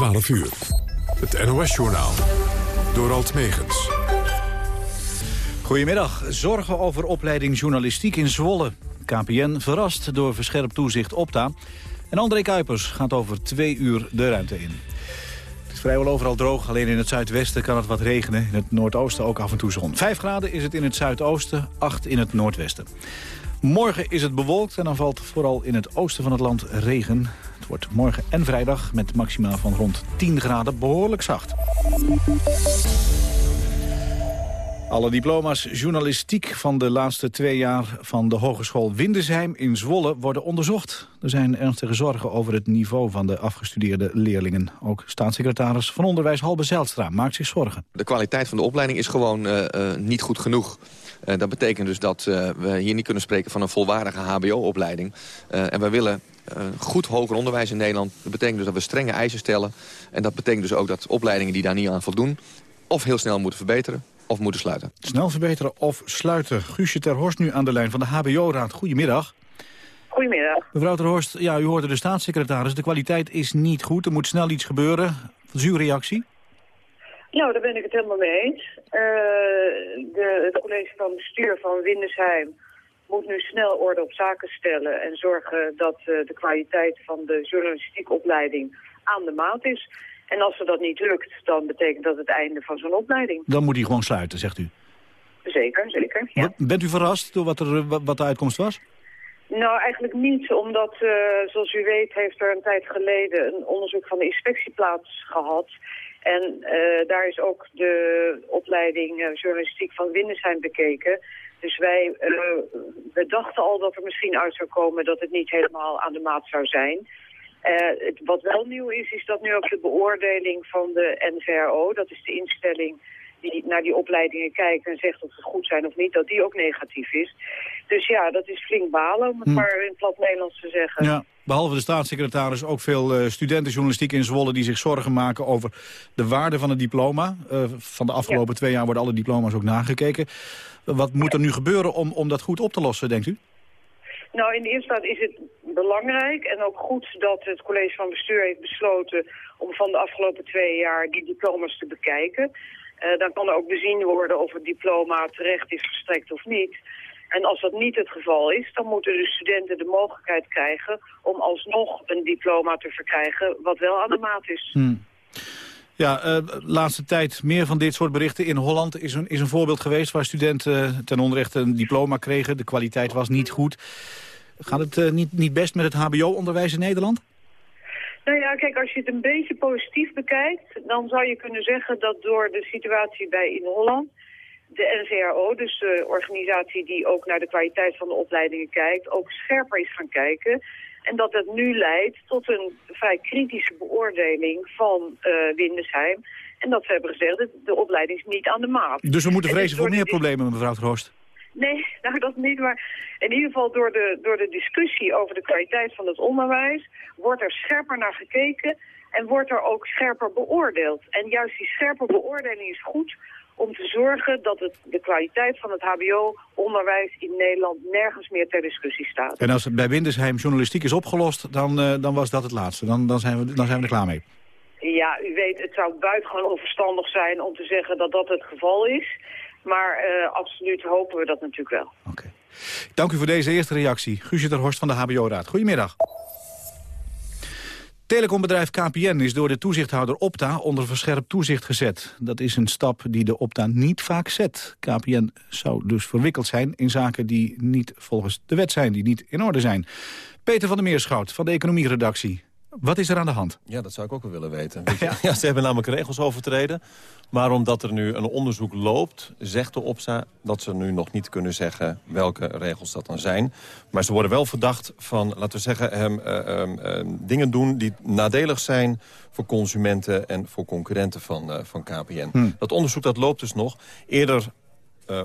12 uur. Het NOS-journaal. Door Alt Megens. Goedemiddag. Zorgen over opleiding journalistiek in Zwolle. KPN verrast door verscherpt toezicht Opta. En André Kuipers gaat over twee uur de ruimte in. Het is vrijwel overal droog, alleen in het zuidwesten kan het wat regenen. In het noordoosten ook af en toe zon. 5 graden is het in het zuidoosten, 8 in het noordwesten. Morgen is het bewolkt en dan valt vooral in het oosten van het land regen. Wordt morgen en vrijdag met maximaal van rond 10 graden behoorlijk zacht. Alle diploma's journalistiek van de laatste twee jaar van de Hogeschool Windesheim in Zwolle worden onderzocht. Er zijn ernstige zorgen over het niveau van de afgestudeerde leerlingen. Ook staatssecretaris van Onderwijs Halbe Zijlstra maakt zich zorgen. De kwaliteit van de opleiding is gewoon uh, uh, niet goed genoeg. Uh, dat betekent dus dat we hier niet kunnen spreken van een volwaardige hbo-opleiding. en we willen goed hoger onderwijs in Nederland. Dat betekent dus dat we strenge eisen stellen. En dat betekent dus ook dat opleidingen die daar niet aan voldoen... of heel snel moeten verbeteren of moeten sluiten. Snel verbeteren of sluiten. Guusje ter Horst nu aan de lijn van de HBO-raad. Goedemiddag. Goedemiddag. Mevrouw ter Horst, ja, u hoorde de staatssecretaris. De kwaliteit is niet goed. Er moet snel iets gebeuren. Wat is uw reactie? Nou, daar ben ik het helemaal mee eens. Uh, de, het college van bestuur van Windesheim moet nu snel orde op zaken stellen... en zorgen dat uh, de kwaliteit van de journalistieke opleiding aan de maat is. En als er dat niet lukt, dan betekent dat het einde van zo'n opleiding. Dan moet hij gewoon sluiten, zegt u? Zeker, zeker. Ja. Bent u verrast door wat, er, wat de uitkomst was? Nou, eigenlijk niet, omdat, uh, zoals u weet, heeft er een tijd geleden een onderzoek van de inspectie plaats gehad. En uh, daar is ook de opleiding uh, journalistiek van Windesheim bekeken. Dus wij we dachten al dat er misschien uit zou komen dat het niet helemaal aan de maat zou zijn. Het, wat wel nieuw is, is dat nu ook de beoordeling van de NVRO, dat is de instelling die naar die opleidingen kijkt en zegt of ze goed zijn of niet, dat die ook negatief is. Dus ja, dat is flink balen, om het hm. maar in plat Nederlands te zeggen. Ja, behalve de staatssecretaris ook veel uh, studenten journalistiek in Zwolle die zich zorgen maken over de waarde van het diploma. Uh, van de afgelopen twee jaar worden alle diploma's ook nagekeken. wat moet er nu gebeuren om, om dat goed op te lossen, denkt u? Nou, in de eerste plaats is het belangrijk en ook goed dat het college van bestuur heeft besloten om van de afgelopen twee jaar die diploma's te bekijken. Uh, dan kan er ook bezien worden of het diploma terecht is verstrekt of niet. En als dat niet het geval is, dan moeten de studenten de mogelijkheid krijgen om alsnog een diploma te verkrijgen wat wel aan de maat is. Hmm. Ja, uh, laatste tijd meer van dit soort berichten. In Holland is een, is een voorbeeld geweest waar studenten ten onrechte een diploma kregen. De kwaliteit was niet goed. Gaat het uh, niet, niet best met het hbo-onderwijs in Nederland? Nou ja, kijk, als je het een beetje positief bekijkt... dan zou je kunnen zeggen dat door de situatie bij in Holland... de NVRO, dus de organisatie die ook naar de kwaliteit van de opleidingen kijkt... ook scherper is gaan kijken... En dat dat nu leidt tot een vrij kritische beoordeling van uh, Windesheim. En dat ze hebben gezegd, dat de opleiding is niet aan de maat. Dus we moeten vrezen voor meer problemen, mevrouw Troost? Nee, nou dat niet, maar in ieder geval door de, door de discussie over de kwaliteit van het onderwijs wordt er scherper naar gekeken en wordt er ook scherper beoordeeld. En juist die scherpe beoordeling is goed om te zorgen dat het, de kwaliteit van het hbo-onderwijs in Nederland nergens meer ter discussie staat. En als het bij Windesheim journalistiek is opgelost, dan, uh, dan was dat het laatste. Dan, dan, zijn we, dan zijn we er klaar mee. Ja, u weet, het zou buitengewoon onverstandig zijn om te zeggen dat dat het geval is. Maar uh, absoluut hopen we dat natuurlijk wel. Oké. Dank u voor deze eerste reactie. Guusje ter Horst van de HBO-raad. Goedemiddag. Telecombedrijf KPN is door de toezichthouder Opta onder verscherpt toezicht gezet. Dat is een stap die de Opta niet vaak zet. KPN zou dus verwikkeld zijn in zaken die niet volgens de wet zijn, die niet in orde zijn. Peter van der Meerschout van de economieredactie. Wat is er aan de hand? Ja, dat zou ik ook wel willen weten. Ja. ze hebben namelijk regels overtreden. Maar omdat er nu een onderzoek loopt, zegt de OPSA dat ze nu nog niet kunnen zeggen welke regels dat dan zijn. Maar ze worden wel verdacht van, laten we zeggen, um, um, dingen doen die nadelig zijn voor consumenten en voor concurrenten van, uh, van KPN. Hm. Dat onderzoek dat loopt dus nog. Eerder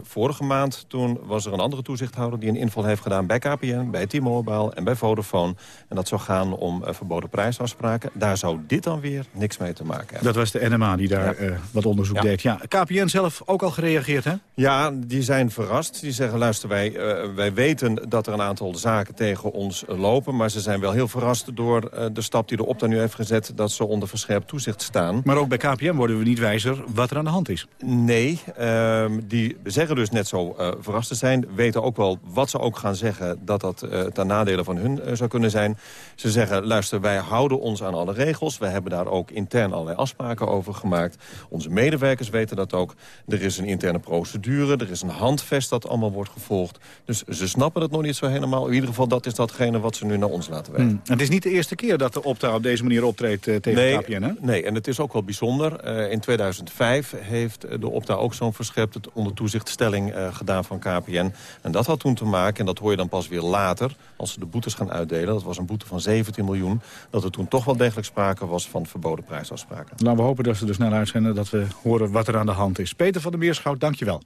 vorige maand, toen was er een andere toezichthouder... die een inval heeft gedaan bij KPN, bij T-Mobile en bij Vodafone. En dat zou gaan om verboden prijsafspraken. Daar zou dit dan weer niks mee te maken hebben. Dat was de NMA die daar wat onderzoek deed. Ja, KPN zelf ook al gereageerd, hè? Ja, die zijn verrast. Die zeggen, luister, wij, wij weten dat er een aantal zaken tegen ons lopen... maar ze zijn wel heel verrast door de stap die de Opta nu heeft gezet... dat ze onder verscherpt toezicht staan. Maar ook bij KPN worden we niet wijzer wat er aan de hand is. Nee, ehm, die zeggen dus net zo uh, verrast te zijn. Weten ook wel wat ze ook gaan zeggen dat dat uh, ten nadele van hun uh, zou kunnen zijn. Ze zeggen, luister, wij houden ons aan alle regels. We hebben daar ook intern allerlei afspraken over gemaakt. Onze medewerkers weten dat ook. Er is een interne procedure, er is een handvest dat allemaal wordt gevolgd. Dus ze snappen het nog niet zo helemaal. In ieder geval, dat is datgene wat ze nu naar ons laten weten. Hmm. Het is niet de eerste keer dat de Opta op deze manier optreedt tegen nee, KPN, hè? Nee, en het is ook wel bijzonder. in 2005 heeft de Opta ook zo'n verscherpt onder toezichtstelling uh, gedaan van KPN. En dat had toen te maken, en dat hoor je dan pas weer later... als ze de boetes gaan uitdelen, dat was een boete van 17 miljoen... dat er toen toch wel degelijk sprake was van verboden prijsafspraken. Laten we hopen dat ze er snel uitzenden, dat we horen wat er aan de hand is. Peter van der Meerschout, dankjewel.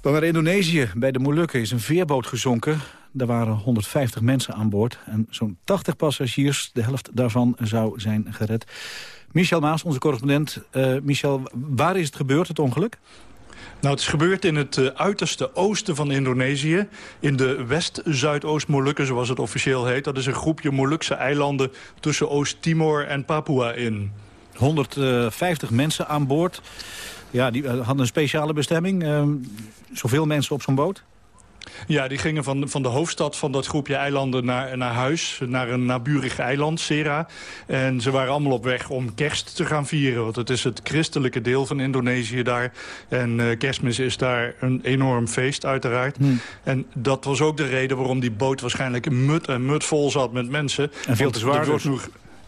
Dan naar Indonesië. Bij de Molukken is een veerboot gezonken. Er waren 150 mensen aan boord en zo'n 80 passagiers. De helft daarvan zou zijn gered. Michel Maas, onze correspondent. Uh, Michel, waar is het gebeurd, het ongeluk? Nou, het is gebeurd in het uh, uiterste oosten van Indonesië. In de West-Zuidoost-Molukken, zoals het officieel heet. Dat is een groepje Molukse eilanden tussen Oost-Timor en Papua in. 150 mensen aan boord. Ja, die hadden een speciale bestemming. Uh, zoveel mensen op zo'n boot? Ja, die gingen van, van de hoofdstad van dat groepje eilanden naar, naar huis. Naar een naburig eiland, Sera. En ze waren allemaal op weg om kerst te gaan vieren. Want het is het christelijke deel van Indonesië daar. En uh, kerstmis is daar een enorm feest uiteraard. Hmm. En dat was ook de reden waarom die boot waarschijnlijk mut en mut vol zat met mensen. En veel te zwaar.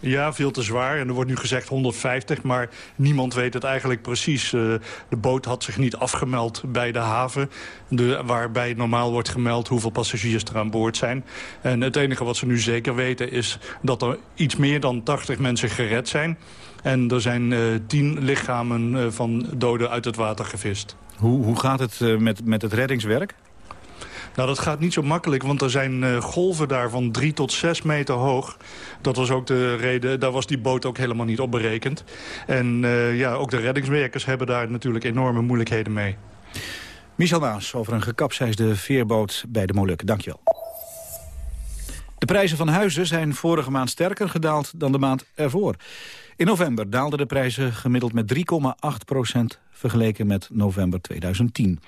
Ja, veel te zwaar. En er wordt nu gezegd 150, maar niemand weet het eigenlijk precies. Uh, de boot had zich niet afgemeld bij de haven... Waarbij normaal wordt gemeld hoeveel passagiers er aan boord zijn. En het enige wat ze nu zeker weten is dat er iets meer dan 80 mensen gered zijn. En er zijn uh, 10 lichamen uh, van doden uit het water gevist. Hoe, hoe gaat het met, met het reddingswerk? Nou, dat gaat niet zo makkelijk, want er zijn uh, golven daar van 3 tot 6 meter hoog. Dat was ook de reden, daar was die boot ook helemaal niet op berekend. En uh, ja, ook de reddingswerkers hebben daar natuurlijk enorme moeilijkheden mee. Michel Maas over een gekapseisde veerboot bij de Molukken. Dankjewel. De prijzen van huizen zijn vorige maand sterker gedaald dan de maand ervoor. In november daalden de prijzen gemiddeld met 3,8 procent vergeleken met november 2010.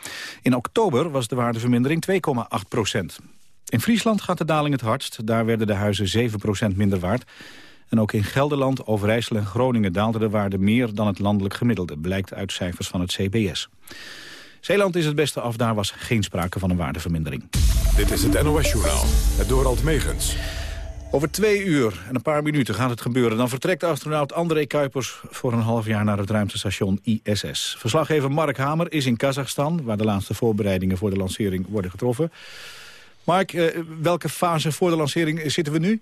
In oktober was de waardevermindering 2,8 procent. In Friesland gaat de daling het hardst. Daar werden de huizen 7 procent minder waard. En ook in Gelderland, Overijssel en Groningen daalde de waarde meer dan het landelijk gemiddelde, blijkt uit cijfers van het CBS. Zeeland is het beste af, daar was geen sprake van een waardevermindering. Dit is het NOS-journaal, het Dorald Megens. Over twee uur en een paar minuten gaat het gebeuren. Dan vertrekt astronaut André Kuipers voor een half jaar naar het ruimtestation ISS. Verslaggever Mark Hamer is in Kazachstan... waar de laatste voorbereidingen voor de lancering worden getroffen. Mark, eh, welke fase voor de lancering zitten we nu?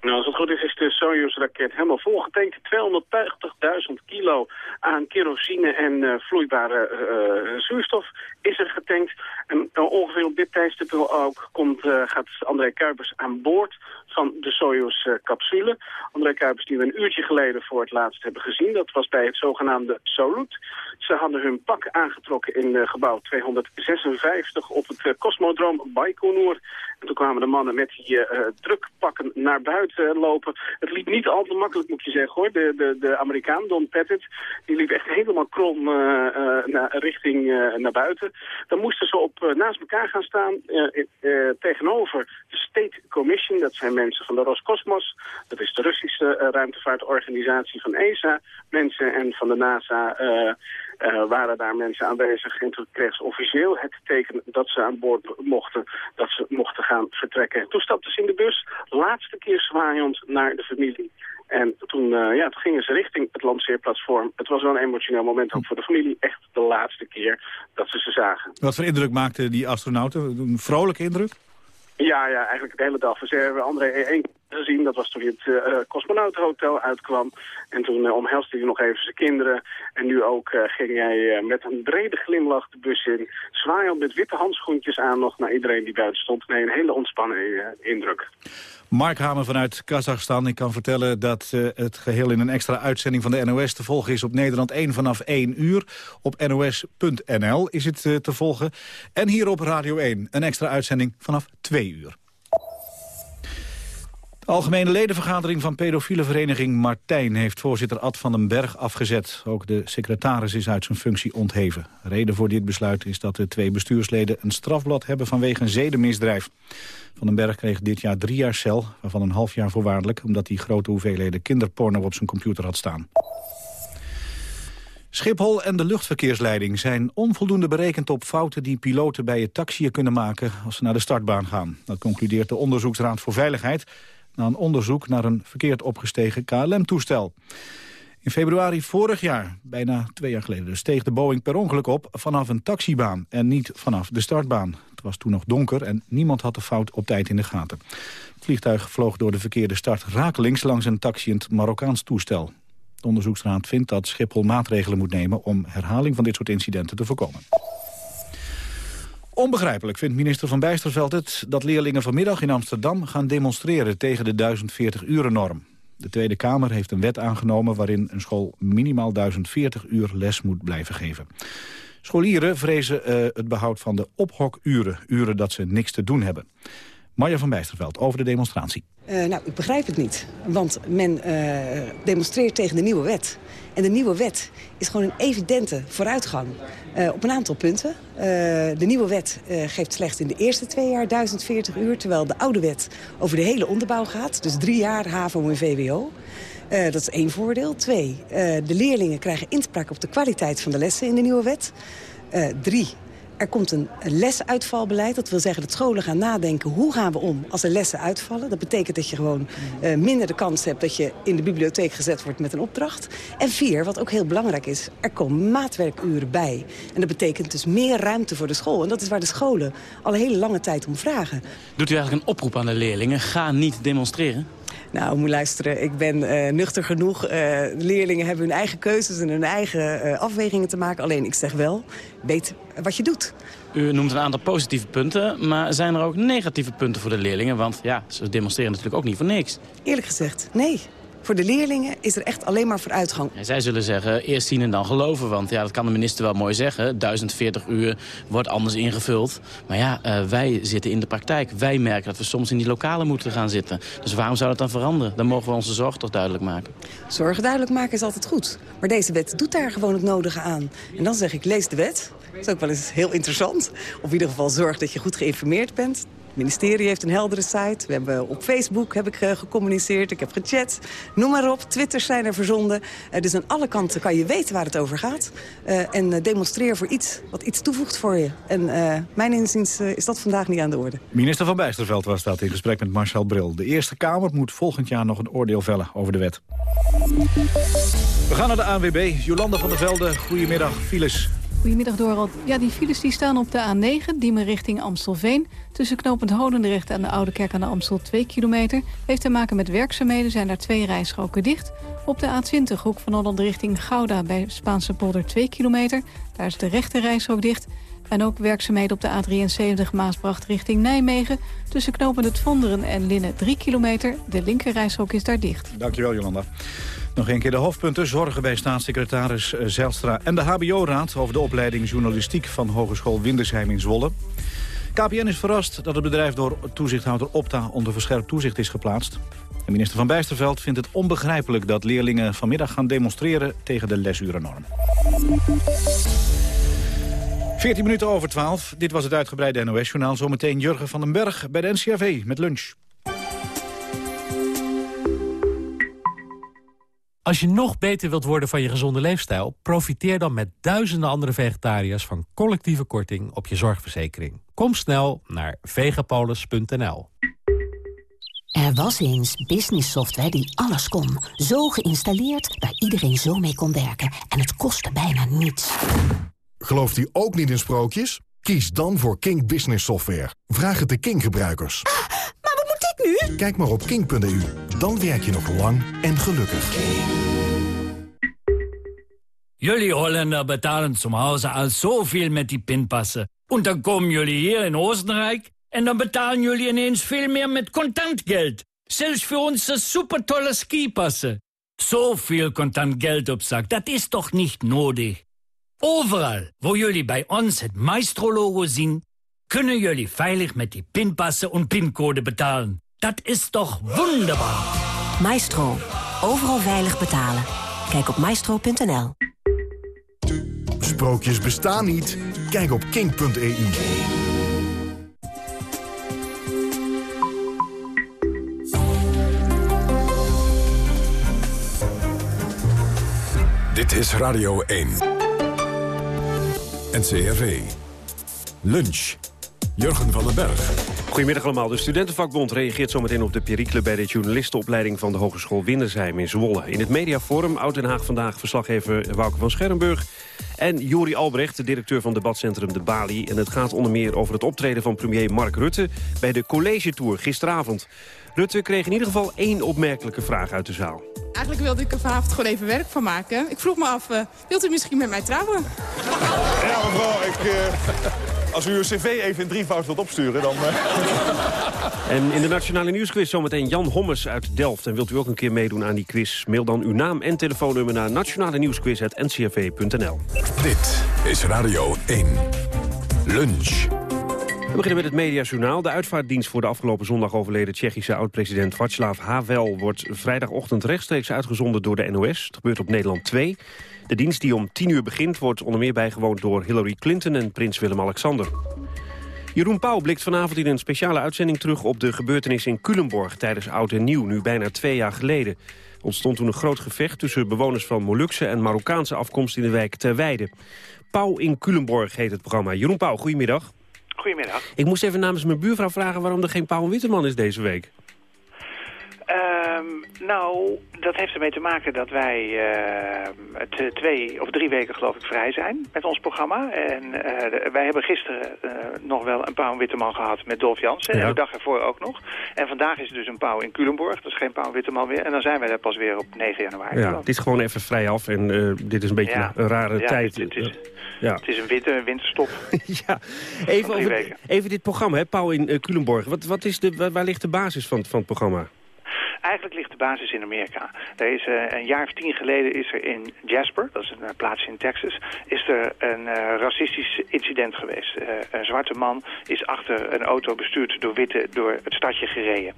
Nou, als het goed is, Soyuz-raket helemaal volgetankt. 280.000 kilo aan kerosine en uh, vloeibare uh, zuurstof is er getankt. En ongeveer op dit tijdstip ook komt, gaat André Kuipers aan boord van de Soyuz-capsule. André Kuipers die we een uurtje geleden voor het laatst hebben gezien. Dat was bij het zogenaamde Solut. Ze hadden hun pak aangetrokken in uh, gebouw 256 op het Cosmodroom Baikonur. En toen kwamen de mannen met die uh, drukpakken naar buiten lopen. Het liep niet al te makkelijk, moet je zeggen, hoor. De, de, de Amerikaan, Don Pettit, die liep echt helemaal krom naar, richting naar buiten. Dan moesten ze op, naast elkaar gaan staan tegenover de State Commission. Dat zijn mensen van de Roscosmos. Dat is de Russische ruimtevaartorganisatie van ESA. Mensen en van de NASA... waren daar mensen aanwezig en toen kreeg ze officieel het teken dat ze aan boord mochten, dat ze mochten gaan vertrekken. Toen stapten ze in de bus, laatste keer zwaaiend naar de familie. En toen, uh, ja, toen gingen ze richting het lanceerplatform. Het was wel een emotioneel moment ook voor de familie. Echt de laatste keer dat ze ze zagen. Wat voor indruk maakten die astronauten? Een vrolijke indruk? Ja, ja, eigenlijk de hele dag. Ze hebben André één gezien. Dat was toen hij het uh, Cosmonautenhotel uitkwam. En toen uh, omhelste hij nog even zijn kinderen. En nu ook ging hij met een brede glimlach de bus in. Zwaaiend met witte handschoentjes aan nog naar iedereen die buiten stond. Nee, een hele ontspannen indruk. Mark Hamer vanuit Kazachstan. Ik kan vertellen dat het geheel in een extra uitzending van de NOS te volgen is op Nederland 1 vanaf 1 uur. Op nos.nl is het te volgen. En hier op Radio 1 een extra uitzending vanaf 2 uur. De algemene ledenvergadering van pedofiele vereniging Martijn... heeft voorzitter Ad van den Berg afgezet. Ook de secretaris is uit zijn functie ontheven. Reden voor dit besluit is dat de twee bestuursleden... een strafblad hebben vanwege een zedenmisdrijf. Van den Berg kreeg dit jaar drie jaar cel, waarvan een half jaar voorwaardelijk... omdat hij grote hoeveelheden kinderporno op zijn computer had staan. Schiphol en de luchtverkeersleiding zijn onvoldoende berekend op fouten die piloten bij het taxiën kunnen maken als ze naar de startbaan gaan. Dat concludeert de Onderzoeksraad voor Veiligheid na een onderzoek naar een verkeerd opgestegen KLM-toestel. In februari vorig jaar, bijna twee jaar geleden, dus, steeg de Boeing per ongeluk op vanaf een taxibaan en niet vanaf de startbaan. Het was toen nog donker en niemand had de fout op tijd in de gaten. Het vliegtuig vloog door de verkeerde start rakelings langs een taxiënd Marokkaans toestel. De onderzoeksraad vindt dat Schiphol maatregelen moet nemen om herhaling van dit soort incidenten te voorkomen. Onbegrijpelijk vindt minister Van Bijsterveld het dat leerlingen vanmiddag in Amsterdam gaan demonstreren tegen de 1040-uren-norm. De Tweede Kamer heeft een wet aangenomen waarin een school minimaal 1040 uur les moet blijven geven. Scholieren vrezen uh, het behoud van de ophokuren, uren dat ze niks te doen hebben. Marja van Bijsterveld over de demonstratie. Uh, nou, ik begrijp het niet. Want men uh, demonstreert tegen de nieuwe wet. En de nieuwe wet is gewoon een evidente vooruitgang uh, op een aantal punten. de nieuwe wet geeft slechts in de eerste twee jaar 1040 uur... terwijl de oude wet over de hele onderbouw gaat. Dus drie jaar HAVO en VWO. dat is één voordeel. Twee, de leerlingen krijgen inspraak op de kwaliteit van de lessen in de nieuwe wet. drie, er komt een lesuitvalbeleid. Dat wil zeggen dat scholen gaan nadenken hoe gaan we om als er lessen uitvallen. Dat betekent dat je gewoon uh, minder de kans hebt dat je in de bibliotheek gezet wordt met een opdracht. En vier, wat ook heel belangrijk is, er komen maatwerkuren bij. En dat betekent dus meer ruimte voor de school. En dat is waar de scholen al een hele lange tijd om vragen. Doet u eigenlijk een oproep aan de leerlingen? Ga niet demonstreren? Nou, moet luisteren. Ik ben uh, nuchter genoeg. Uh, leerlingen hebben hun eigen keuzes en hun eigen uh, afwegingen te maken. Alleen, ik zeg wel, weet wat je doet. U noemt een aantal positieve punten, maar zijn er ook negatieve punten voor de leerlingen? Want ja, ze demonstreren natuurlijk ook niet voor niks. Eerlijk gezegd, nee. Voor de leerlingen is er echt alleen maar vooruitgang. En zij zullen zeggen, eerst zien en dan geloven. Want ja, dat kan de minister wel mooi zeggen. 1040 uur wordt anders ingevuld. Maar ja, uh, wij zitten in de praktijk. Wij merken dat we soms in die lokalen moeten gaan zitten. Dus waarom zou dat dan veranderen? Dan mogen we onze zorg toch duidelijk maken. Zorgen duidelijk maken is altijd goed. Maar deze wet doet daar gewoon het nodige aan. En dan zeg ik, lees de wet. Dat is ook wel eens heel interessant. Of in ieder geval zorg dat je goed geïnformeerd bent. Het ministerie heeft een heldere site. We hebben op Facebook heb ik uh, gecommuniceerd. Ik heb gechat. Noem maar op. Twitters zijn er verzonden. Uh, dus aan alle kanten kan je weten waar het over gaat. Uh, en demonstreer voor iets wat iets toevoegt voor je. En mijn inziens is dat vandaag niet aan de orde. Minister van Bijsterveld was dat in gesprek met Marcel Bril. De Eerste Kamer moet volgend jaar nog een oordeel vellen over de wet. We gaan naar de ANWB. Jolanda van der Velde, goedemiddag. Files. Goedemiddag Dorald. Ja, die files die staan op de A9, Diemen richting Amstelveen. Tussen knooppunt Hodendrecht en de Oude Kerk aan de Amstel 2 kilometer. Heeft te maken met werkzaamheden, zijn daar twee rijstroken dicht. Op de A20, hoek van Holland richting Gouda bij Spaanse polder 2 kilometer. Daar is de rechte rijstrook dicht. En ook werkzaamheden op de A73 Maasbracht richting Nijmegen. Tussen knooppunt Het Vonderen en Linnen 3 kilometer. De linker rijstrook is daar dicht. Dankjewel Jolanda. Nog een keer de hoofdpunten. Zorgen bij staatssecretaris eh, Zijlstra en de HBO-raad... over de opleiding journalistiek van Hogeschool Windersheim in Zwolle. KPN is verrast dat het bedrijf door toezichthouder Opta... onder verscherpt toezicht is geplaatst. En minister Van Bijsterveld vindt het onbegrijpelijk... dat leerlingen vanmiddag gaan demonstreren tegen de lesurennorm. 14 minuten over 12. Dit was het uitgebreide NOS-journaal. Zometeen Jurgen van den Berg bij de NCRV met lunch. Als je nog beter wilt worden van je gezonde leefstijl... profiteer dan met duizenden andere vegetariërs... van collectieve korting op je zorgverzekering. Kom snel naar vegapolis.nl. Er was eens business software die alles kon. Zo geïnstalleerd dat iedereen zo mee kon werken. En het kostte bijna niets. Gelooft u ook niet in sprookjes? Kies dan voor King Business Software. Vraag het de King-gebruikers. Ah, nu? Kijk maar op king.eu. Dan werk je nog lang en gelukkig. Jullie Holländer betalen zum Hause al zoveel met die pinpassen. En dan komen jullie hier in Oostenrijk... en dan betalen jullie ineens veel meer met contant geld. Zelfs voor onze supertolle skipassen. Zoveel contant geld op zak, dat is toch niet nodig? Overal waar jullie bij ons het Maestro-logo zien... kunnen jullie veilig met die pinpassen en pincode betalen. Dat is toch wonderbaar? Maestro. Overal veilig betalen. Kijk op maestro.nl. Sprookjes bestaan niet. Kijk op king.eu. Dit is Radio 1. NCRV. Lunch. Jurgen van den Berg. Goedemiddag allemaal. De Studentenvakbond reageert zometeen op de perikelen... bij de journalistenopleiding van de Hogeschool Windersheim in Zwolle. In het mediaforum Oud-Den Haag vandaag verslaggever Wouke van Scherrenburg... en Jori Albrecht, de directeur van debatcentrum De Bali. En het gaat onder meer over het optreden van premier Mark Rutte... bij de College Tour gisteravond. Rutte kreeg in ieder geval één opmerkelijke vraag uit de zaal. Eigenlijk wilde ik er vanavond gewoon even werk van maken. Ik vroeg me af, uh, wilt u misschien met mij trouwen? Ja, mevrouw, ik, uh, als u uw cv even in drievoud wilt opsturen, dan... Uh... En in de Nationale Nieuwsquiz zometeen Jan Hommes uit Delft. En wilt u ook een keer meedoen aan die quiz? Mail dan uw naam en telefoonnummer naar nationale nieuwsquiz.ncrv.nl. Dit is Radio 1. Lunch. We beginnen met het Mediajournaal. De uitvaartdienst voor de afgelopen zondag overleden Tsjechische oud-president Václav Havel wordt vrijdagochtend rechtstreeks uitgezonden door de NOS. Het gebeurt op Nederland 2. De dienst die om 10 uur begint wordt onder meer bijgewoond door Hillary Clinton en prins Willem-Alexander. Jeroen Pauw blikt vanavond in een speciale uitzending terug op de gebeurtenis in Culemborg tijdens Oud en Nieuw, nu bijna twee jaar geleden. Ontstond toen een groot gevecht tussen bewoners van Molukse en Marokkaanse afkomst in de wijk Terweide. Pauw in Culemborg heet het programma. Jeroen Pauw, goedemiddag. Goedemiddag. Ik moest even namens mijn buurvrouw vragen waarom er geen Paul Witteman is deze week. Um, nou, dat heeft ermee te maken dat wij uh, twee of drie weken geloof ik vrij zijn met ons programma. En uh, wij hebben gisteren uh, nog wel een Pauw Witteman gehad met Dolf Jansen. Ja. En de dag ervoor ook nog. En vandaag is er dus een Pauw in Culemborg. Dat is geen Pauw Witteman meer. En dan zijn wij er pas weer op 9 januari. Ja, het is gewoon even vrij af. En dit is een beetje ja. een rare ja, tijd. Het, het, is, ja. het is een witte winterstop. ja, even, over, even dit programma, hè, Pauw in Culemborg. Wat, wat is de, waar ligt de basis van, van het programma? Eigenlijk ligt de basis in Amerika. Er is, uh, een jaar of tien geleden is er in Jasper, dat is een uh, plaats in Texas, is er een uh, racistisch incident geweest. een zwarte man is achter een auto bestuurd door witte door het stadje gereden.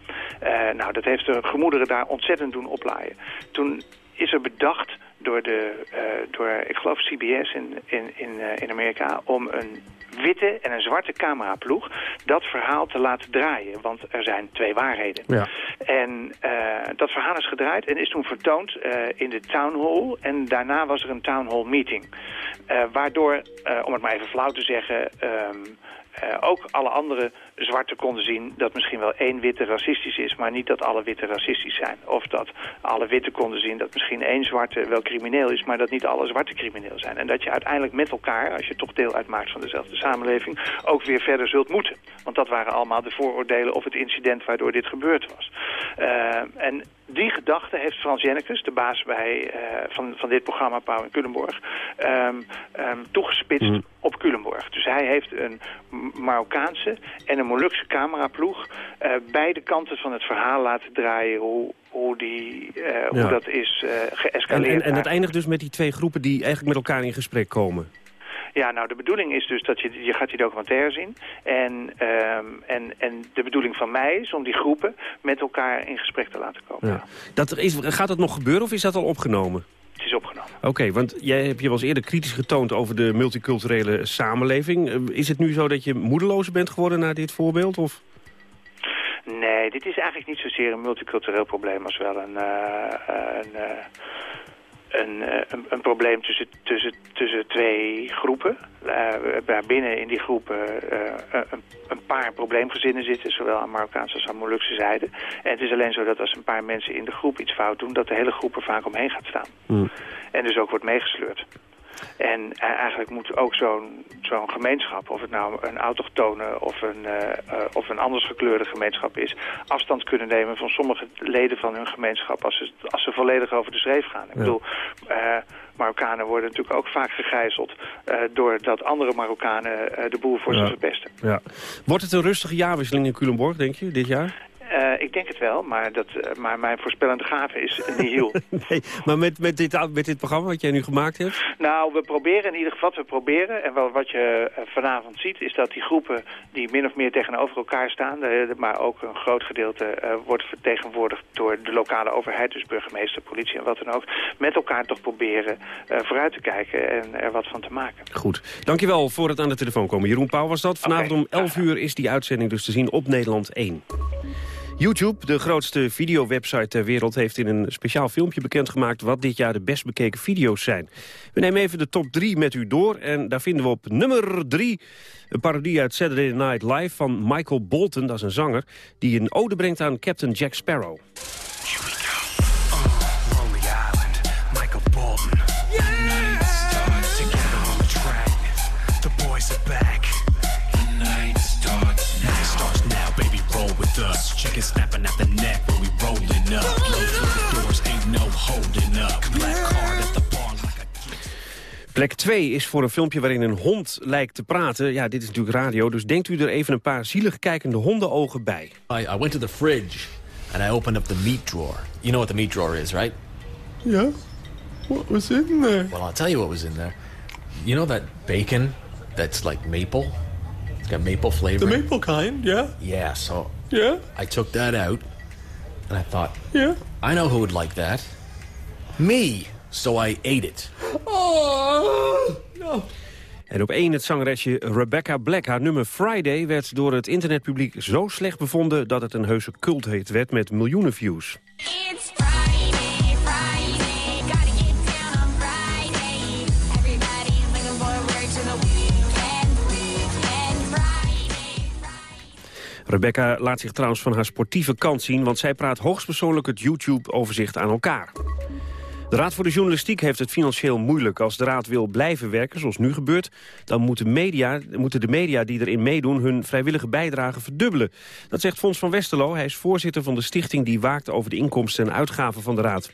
nou, dat heeft de gemoederen daar ontzettend doen oplaaien. Toen is er bedacht door, de, door ik geloof CBS in, in, in, in Amerika om een witte en een zwarte cameraploeg dat verhaal te laten draaien. Want er zijn twee waarheden. Ja. En uh, dat verhaal is gedraaid en is toen vertoond uh, in de town hall. En daarna was er een town hall meeting. Uh, waardoor, om het maar even flauw te zeggen... Um, uh, ook alle andere zwarten konden zien dat misschien wel één witte racistisch is, maar niet dat alle witte racistisch zijn. Of dat alle witte konden zien dat misschien één zwarte wel crimineel is, maar dat niet alle zwarte crimineel zijn. En dat je uiteindelijk met elkaar, als je toch deel uitmaakt van dezelfde samenleving, ook weer verder zult moeten. Want dat waren allemaal de vooroordelen of het incident waardoor dit gebeurd was. Uh, en die gedachte heeft Frans Jennekes, de baas bij, uh, van, van dit programma Pauw in Culemborg, um, um, toegespitst mm. op Culemborg. Dus hij heeft een Marokkaanse en een Molukse cameraploeg uh, beide kanten van het verhaal laten draaien hoe, hoe, die, uh, ja. hoe dat is uh, geëscaleerd. En, en, en dat eindigt dus met die twee groepen die eigenlijk met elkaar in gesprek komen. Ja, nou de bedoeling is dus dat je, je gaat die documentaire zien. En, um, en, en de bedoeling van mij is om die groepen met elkaar in gesprek te laten komen. Ja. Dat is, gaat dat nog gebeuren of is dat al opgenomen? Oké, want jij hebt je wel eens eerder kritisch getoond over de multiculturele samenleving. Is het nu zo dat je moedeloos bent geworden na dit voorbeeld? Of? Nee, dit is eigenlijk niet zozeer een multicultureel probleem als wel een... Uh, een uh, een, een, een, probleem tussen, tussen, tussen twee groepen. Uh, binnen in die groepen uh, een, een, paar probleemgezinnen zitten, zowel aan Marokkaanse als aan Molukse zijde. En het is alleen zo dat als een paar mensen in de groep iets fout doen, dat de hele groep er vaak omheen gaat staan. Mm. En dus ook wordt meegesleurd. En eh, eigenlijk moet ook zo'n zo'n gemeenschap, of het nou een autochtone of een, eh, eh, of een anders gekleurde gemeenschap is, afstand kunnen nemen van sommige leden van hun gemeenschap als ze, als ze volledig over de schreef gaan. Ik bedoel, Marokkanen worden natuurlijk ook vaak gegijzeld doordat andere Marokkanen de boel voor Ja. verpesten. Ja. Wordt het een rustige jaarwisseling in Culemborg, denk je, dit jaar? Eh, ik denk het wel, maar, dat, eh, maar mijn voorspellende gave is nihil. Nee, maar met, met, dit, met dit programma wat jij nu gemaakt hebt? Nou, we proberen in ieder geval, wat we proberen, en wel, wat je eh, vanavond ziet, is dat die groepen die min of meer tegenover elkaar staan, maar ook een groot gedeelte eh, wordt vertegenwoordigd door de lokale overheid, dus burgemeester, politie en wat dan ook, met elkaar toch proberen vooruit te kijken en er wat van te maken. Goed. Dankjewel voor het aan de telefoon komen. Jeroen Pauw was dat. Vanavond om 11 uur is die uitzending dus te zien op Nederland 1. YouTube, de grootste videowebsite ter wereld, heeft in een speciaal filmpje bekendgemaakt wat dit jaar de best bekeken video's zijn. We nemen even de top 3 met u door en daar vinden we op nummer 3 een parodie uit Saturday Night Live van Michael Bolton, dat is een zanger, die een ode brengt aan Captain Jack Sparrow. Plek 2 is voor een filmpje waarin een hond lijkt te praten. Ja, dit is natuurlijk radio, dus denkt u er even een paar zielig kijkende hondenogen bij. I, I went to the fridge and I opened up the meat drawer. You know what the meat drawer is, right? Yeah? What was in there? Well, I'll tell you what was in there. You know that bacon that's like maple? It's got maple flavor. The maple kind, yeah? Yeah, so Yeah? I took that out and I thought, Yeah? I know who would like that. Me. So I ate it. Oh, no. En op één het zangeresje Rebecca Black. Haar nummer Friday werd door het internetpubliek zo slecht bevonden... dat het een heuse culthit werd met miljoenen views. Rebecca laat zich trouwens van haar sportieve kant zien... want zij praat hoogstpersoonlijk het YouTube-overzicht aan elkaar. De Raad voor de Journalistiek heeft het financieel moeilijk. Als de Raad wil blijven werken, zoals nu gebeurt... dan moeten, media, moeten de media die erin meedoen hun vrijwillige bijdrage verdubbelen. Dat zegt Fons van Westerlo. Hij is voorzitter van de stichting die waakt over de inkomsten en uitgaven van de Raad.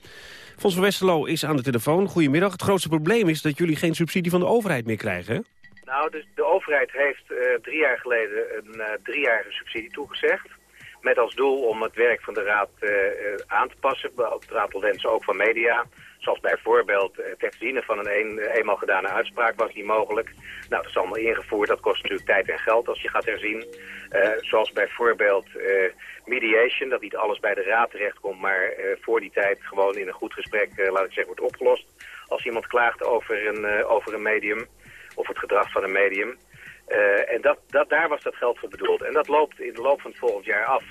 Fons van Westerlo is aan de telefoon. Goedemiddag. Het grootste probleem is dat jullie geen subsidie van de overheid meer krijgen? Nou, dus de overheid heeft eh, drie jaar geleden een eh, driejarige subsidie toegezegd. Met als doel om het werk van de Raad eh, aan te passen. Op het aantal wensen ook van media. Zoals bijvoorbeeld eh, het herzien van een, een eenmaal gedane uitspraak was niet mogelijk. Nou, dat is allemaal ingevoerd. Dat kost natuurlijk tijd en geld als je gaat herzien. Eh, zoals bijvoorbeeld eh, mediation, dat niet alles bij de Raad terechtkomt, maar eh, voor die tijd gewoon in een goed gesprek, eh, laat ik zeggen, wordt opgelost. Als iemand klaagt over een, eh, over een medium of het gedrag van een medium. Eh, en dat, dat, daar was dat geld voor bedoeld. En dat loopt in de loop van het volgend jaar af.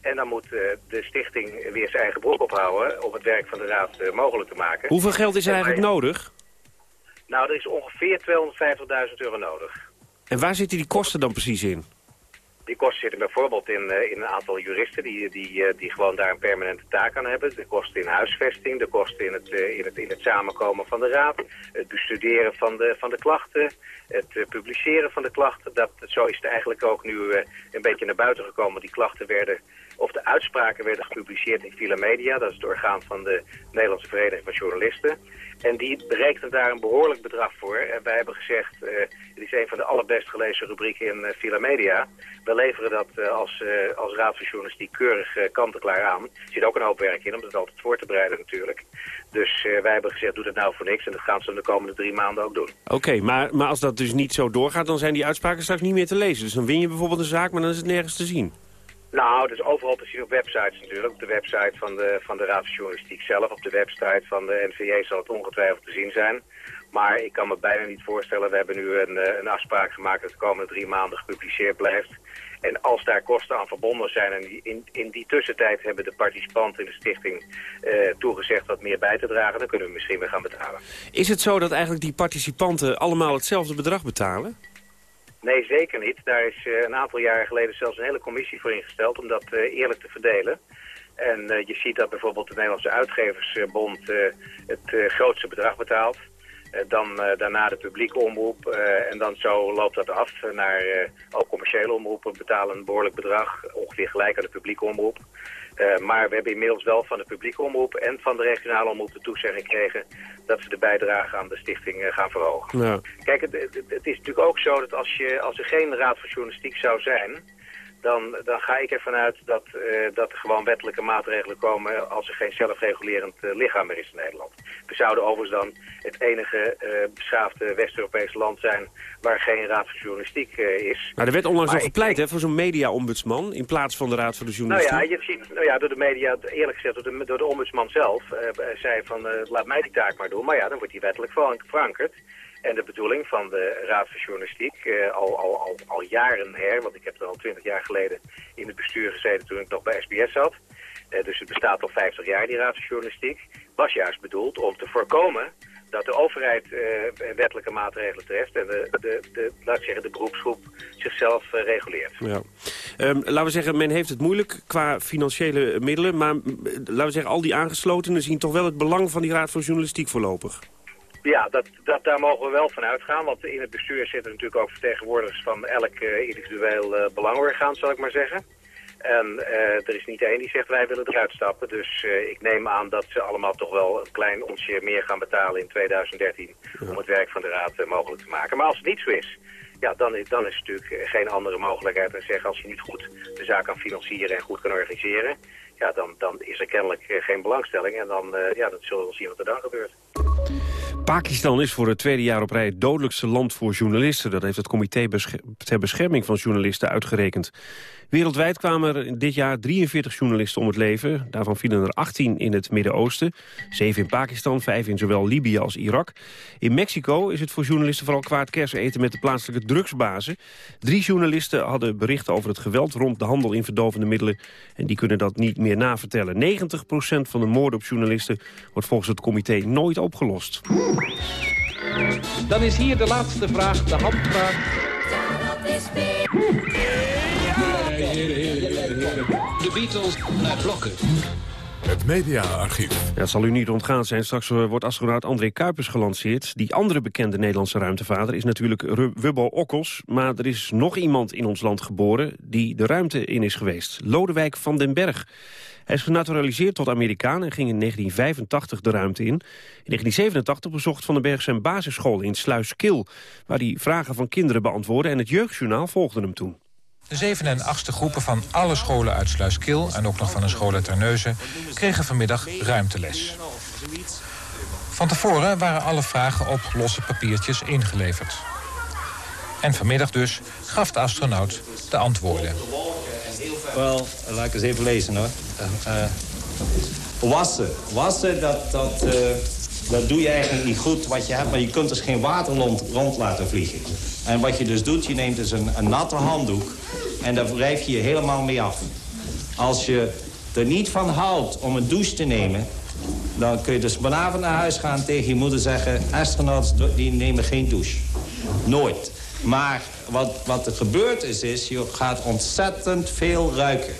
En dan moet eh, de stichting weer zijn eigen broek ophouden om het werk van de raad eh, mogelijk te maken. Hoeveel geld is er En eigenlijk wij- nodig? Nou, er is ongeveer 250.000 euro nodig. En waar zitten die kosten dan precies in? Die kosten zitten bijvoorbeeld in, eh, in een aantal juristen die, die, die gewoon daar een permanente taak aan hebben. De kosten in huisvesting, de kosten in het, in het, in het samenkomen van de raad, het bestuderen van de, van de klachten, het publiceren van de klachten. Dat, zo is het eigenlijk ook nu een beetje naar buiten gekomen. Die klachten werden, of de uitspraken werden gepubliceerd in Villa Media. Dat is het orgaan van de Nederlandse Vereniging van Journalisten. En die berekenen daar een behoorlijk bedrag voor. En wij hebben gezegd, eh, het is een van de allerbest gelezen rubrieken in eh, Villa Media. We leveren dat eh, als, eh, als Raad van Journalistiek keurig eh, kant-en-klaar aan. Er zit ook een hoop werk in om dat altijd voor te bereiden natuurlijk. Dus eh, wij hebben gezegd, doe dat nou voor niks. En dat gaan ze de komende drie maanden ook doen. Oké, maar, maar als dat dus niet zo doorgaat, dan zijn die uitspraken straks niet meer te lezen. Dus dan win je bijvoorbeeld een zaak, maar dan is het nergens te zien. Nou, dus overal te zien op websites natuurlijk. Op de website van de, van de Raad van Journalistiek zelf. Op de website van de NVJ zal het ongetwijfeld te zien zijn. Maar ik kan me bijna niet voorstellen. We hebben nu een, eh, een afspraak gemaakt dat de komende drie maanden gepubliceerd blijft. En als daar kosten aan verbonden zijn en in, in die tussentijd hebben de participanten in de stichting eh, toegezegd wat meer bij te dragen, dan kunnen we misschien weer gaan betalen. Is het zo dat eigenlijk die participanten allemaal hetzelfde bedrag betalen? Nee, zeker niet. Daar is eh, een aantal jaren geleden zelfs een hele commissie voor ingesteld om dat eh, eerlijk te verdelen. En eh, je ziet dat bijvoorbeeld de Nederlandse Uitgeversbond het grootste bedrag betaalt. Eh, dan eh, daarna de publieke omroep. eh, en dan zo loopt dat af naar ook commerciële omroepen betalen een behoorlijk bedrag. Ongeveer gelijk aan de publieke omroep. Maar we hebben inmiddels wel van de publieke omroep en van de regionale omroep de toezegging gekregen dat ze de bijdrage aan de stichting gaan verhogen. Ja. Kijk, het, het, het is natuurlijk ook zo dat als, je, als er geen raad van journalistiek zou zijn... dan, dan ga ik ervan uit dat, eh, dat er gewoon wettelijke maatregelen komen... als er geen zelfregulerend eh, lichaam meer is in Nederland. We zouden overigens dan het enige eh, beschaafde West-Europese land zijn... waar geen raad van journalistiek is. Maar er werd onlangs nog ik- gepleit hè, voor zo'n media-ombudsman... in plaats van de Raad voor de Nou Journalistiek. ja, je ziet, nou ja, door de media, eerlijk gezegd, door de, door de ombudsman zelf, zei van laat mij die taak maar doen. Maar ja, dan wordt die wettelijk verank- verankerd. En de bedoeling van de Raad voor Journalistiek, eh, al, al, al, al jaren her, want ik heb er al twintig jaar geleden in het bestuur gezeten toen ik nog bij SBS zat. Eh, dus het bestaat al 50 jaar, die Raad voor Journalistiek. Was juist bedoeld om te voorkomen dat de overheid eh, wettelijke maatregelen treft en de, de, de, laat zeggen, de beroepsgroep zichzelf reguleert. Ja. Ehm, laten we zeggen, men heeft het moeilijk qua financiële middelen... maar laten we zeggen, al die aangeslotenen zien toch wel het belang van die Raad voor Journalistiek voorlopig. Ja, dat, dat, daar mogen we wel van uitgaan. Want in het bestuur zitten natuurlijk ook vertegenwoordigers van elk eh, individueel eh, belangorgaan, zal ik maar zeggen. En eh, er is niet één die zegt wij willen eruit stappen. Dus ik neem aan dat ze allemaal toch wel een klein onsje meer gaan betalen in 2013... om het werk van de raad mogelijk te maken. Maar als het niet zo is, ja, dan, is- dan is er natuurlijk geen andere mogelijkheid dan zeggen... als je niet goed de zaak kan financieren en goed kan organiseren... ja, dan, dan is er kennelijk geen belangstelling. En dan ja, dat zullen we zien wat er dan gebeurt. Pakistan is voor het tweede jaar op rij het dodelijkste land voor journalisten. Dat heeft het Comité ter Bescherming van Journalisten uitgerekend. Wereldwijd kwamen er dit jaar 43 journalisten om het leven. Daarvan vielen er 18 in het Midden-Oosten. 7 in Pakistan, 5 in zowel Libië als Irak. In Mexico is het voor journalisten vooral kwaad kersen eten met de plaatselijke drugsbazen. Drie journalisten hadden berichten over het geweld rond de handel in verdovende middelen. En die kunnen dat niet meer navertellen. 90% van de moorden op journalisten wordt volgens het comité nooit opgelost. Dan is hier de laatste vraag, de handvraag. De Beatles naar blokken. Het mediaarchief. Ja, het zal u niet ontgaan zijn. Straks eh, wordt astronaut André Kuipers gelanceerd. Die andere bekende Nederlandse ruimtevader is natuurlijk Wubbo Okkels. Maar er is nog iemand in ons land geboren die de ruimte in is geweest. Lodewijk van den Berg. Hij is genaturaliseerd tot Amerikaan en ging in 1985 de ruimte in. In 1987 bezocht Van den Berg zijn basisschool in Sluiskil... waar hij vragen van kinderen beantwoordde en het jeugdjournaal volgde hem toen. De zevende en achtste groepen van alle scholen uit Sluiskil... en ook nog van een school uit Terneuzen... kregen vanmiddag ruimteles. Van tevoren waren alle vragen op losse papiertjes ingeleverd. En vanmiddag dus gaf de astronaut de antwoorden. Wel, laat ik eens even lezen hoor. Eh, eh, wassen. Wassen, dat, dat, eh, dat doe je eigenlijk niet goed wat je hebt. Maar je kunt dus geen water rond, laten vliegen. En wat je dus doet, je neemt dus een, een natte handdoek... en daar wrijf je je helemaal mee af. Als je er niet van houdt om een douche te nemen... dan kun je dus vanavond naar huis gaan tegen je moeder zeggen... astronauts die nemen geen douche. Nooit. Maar wat, wat er gebeurd is, is je gaat ontzettend veel ruiken.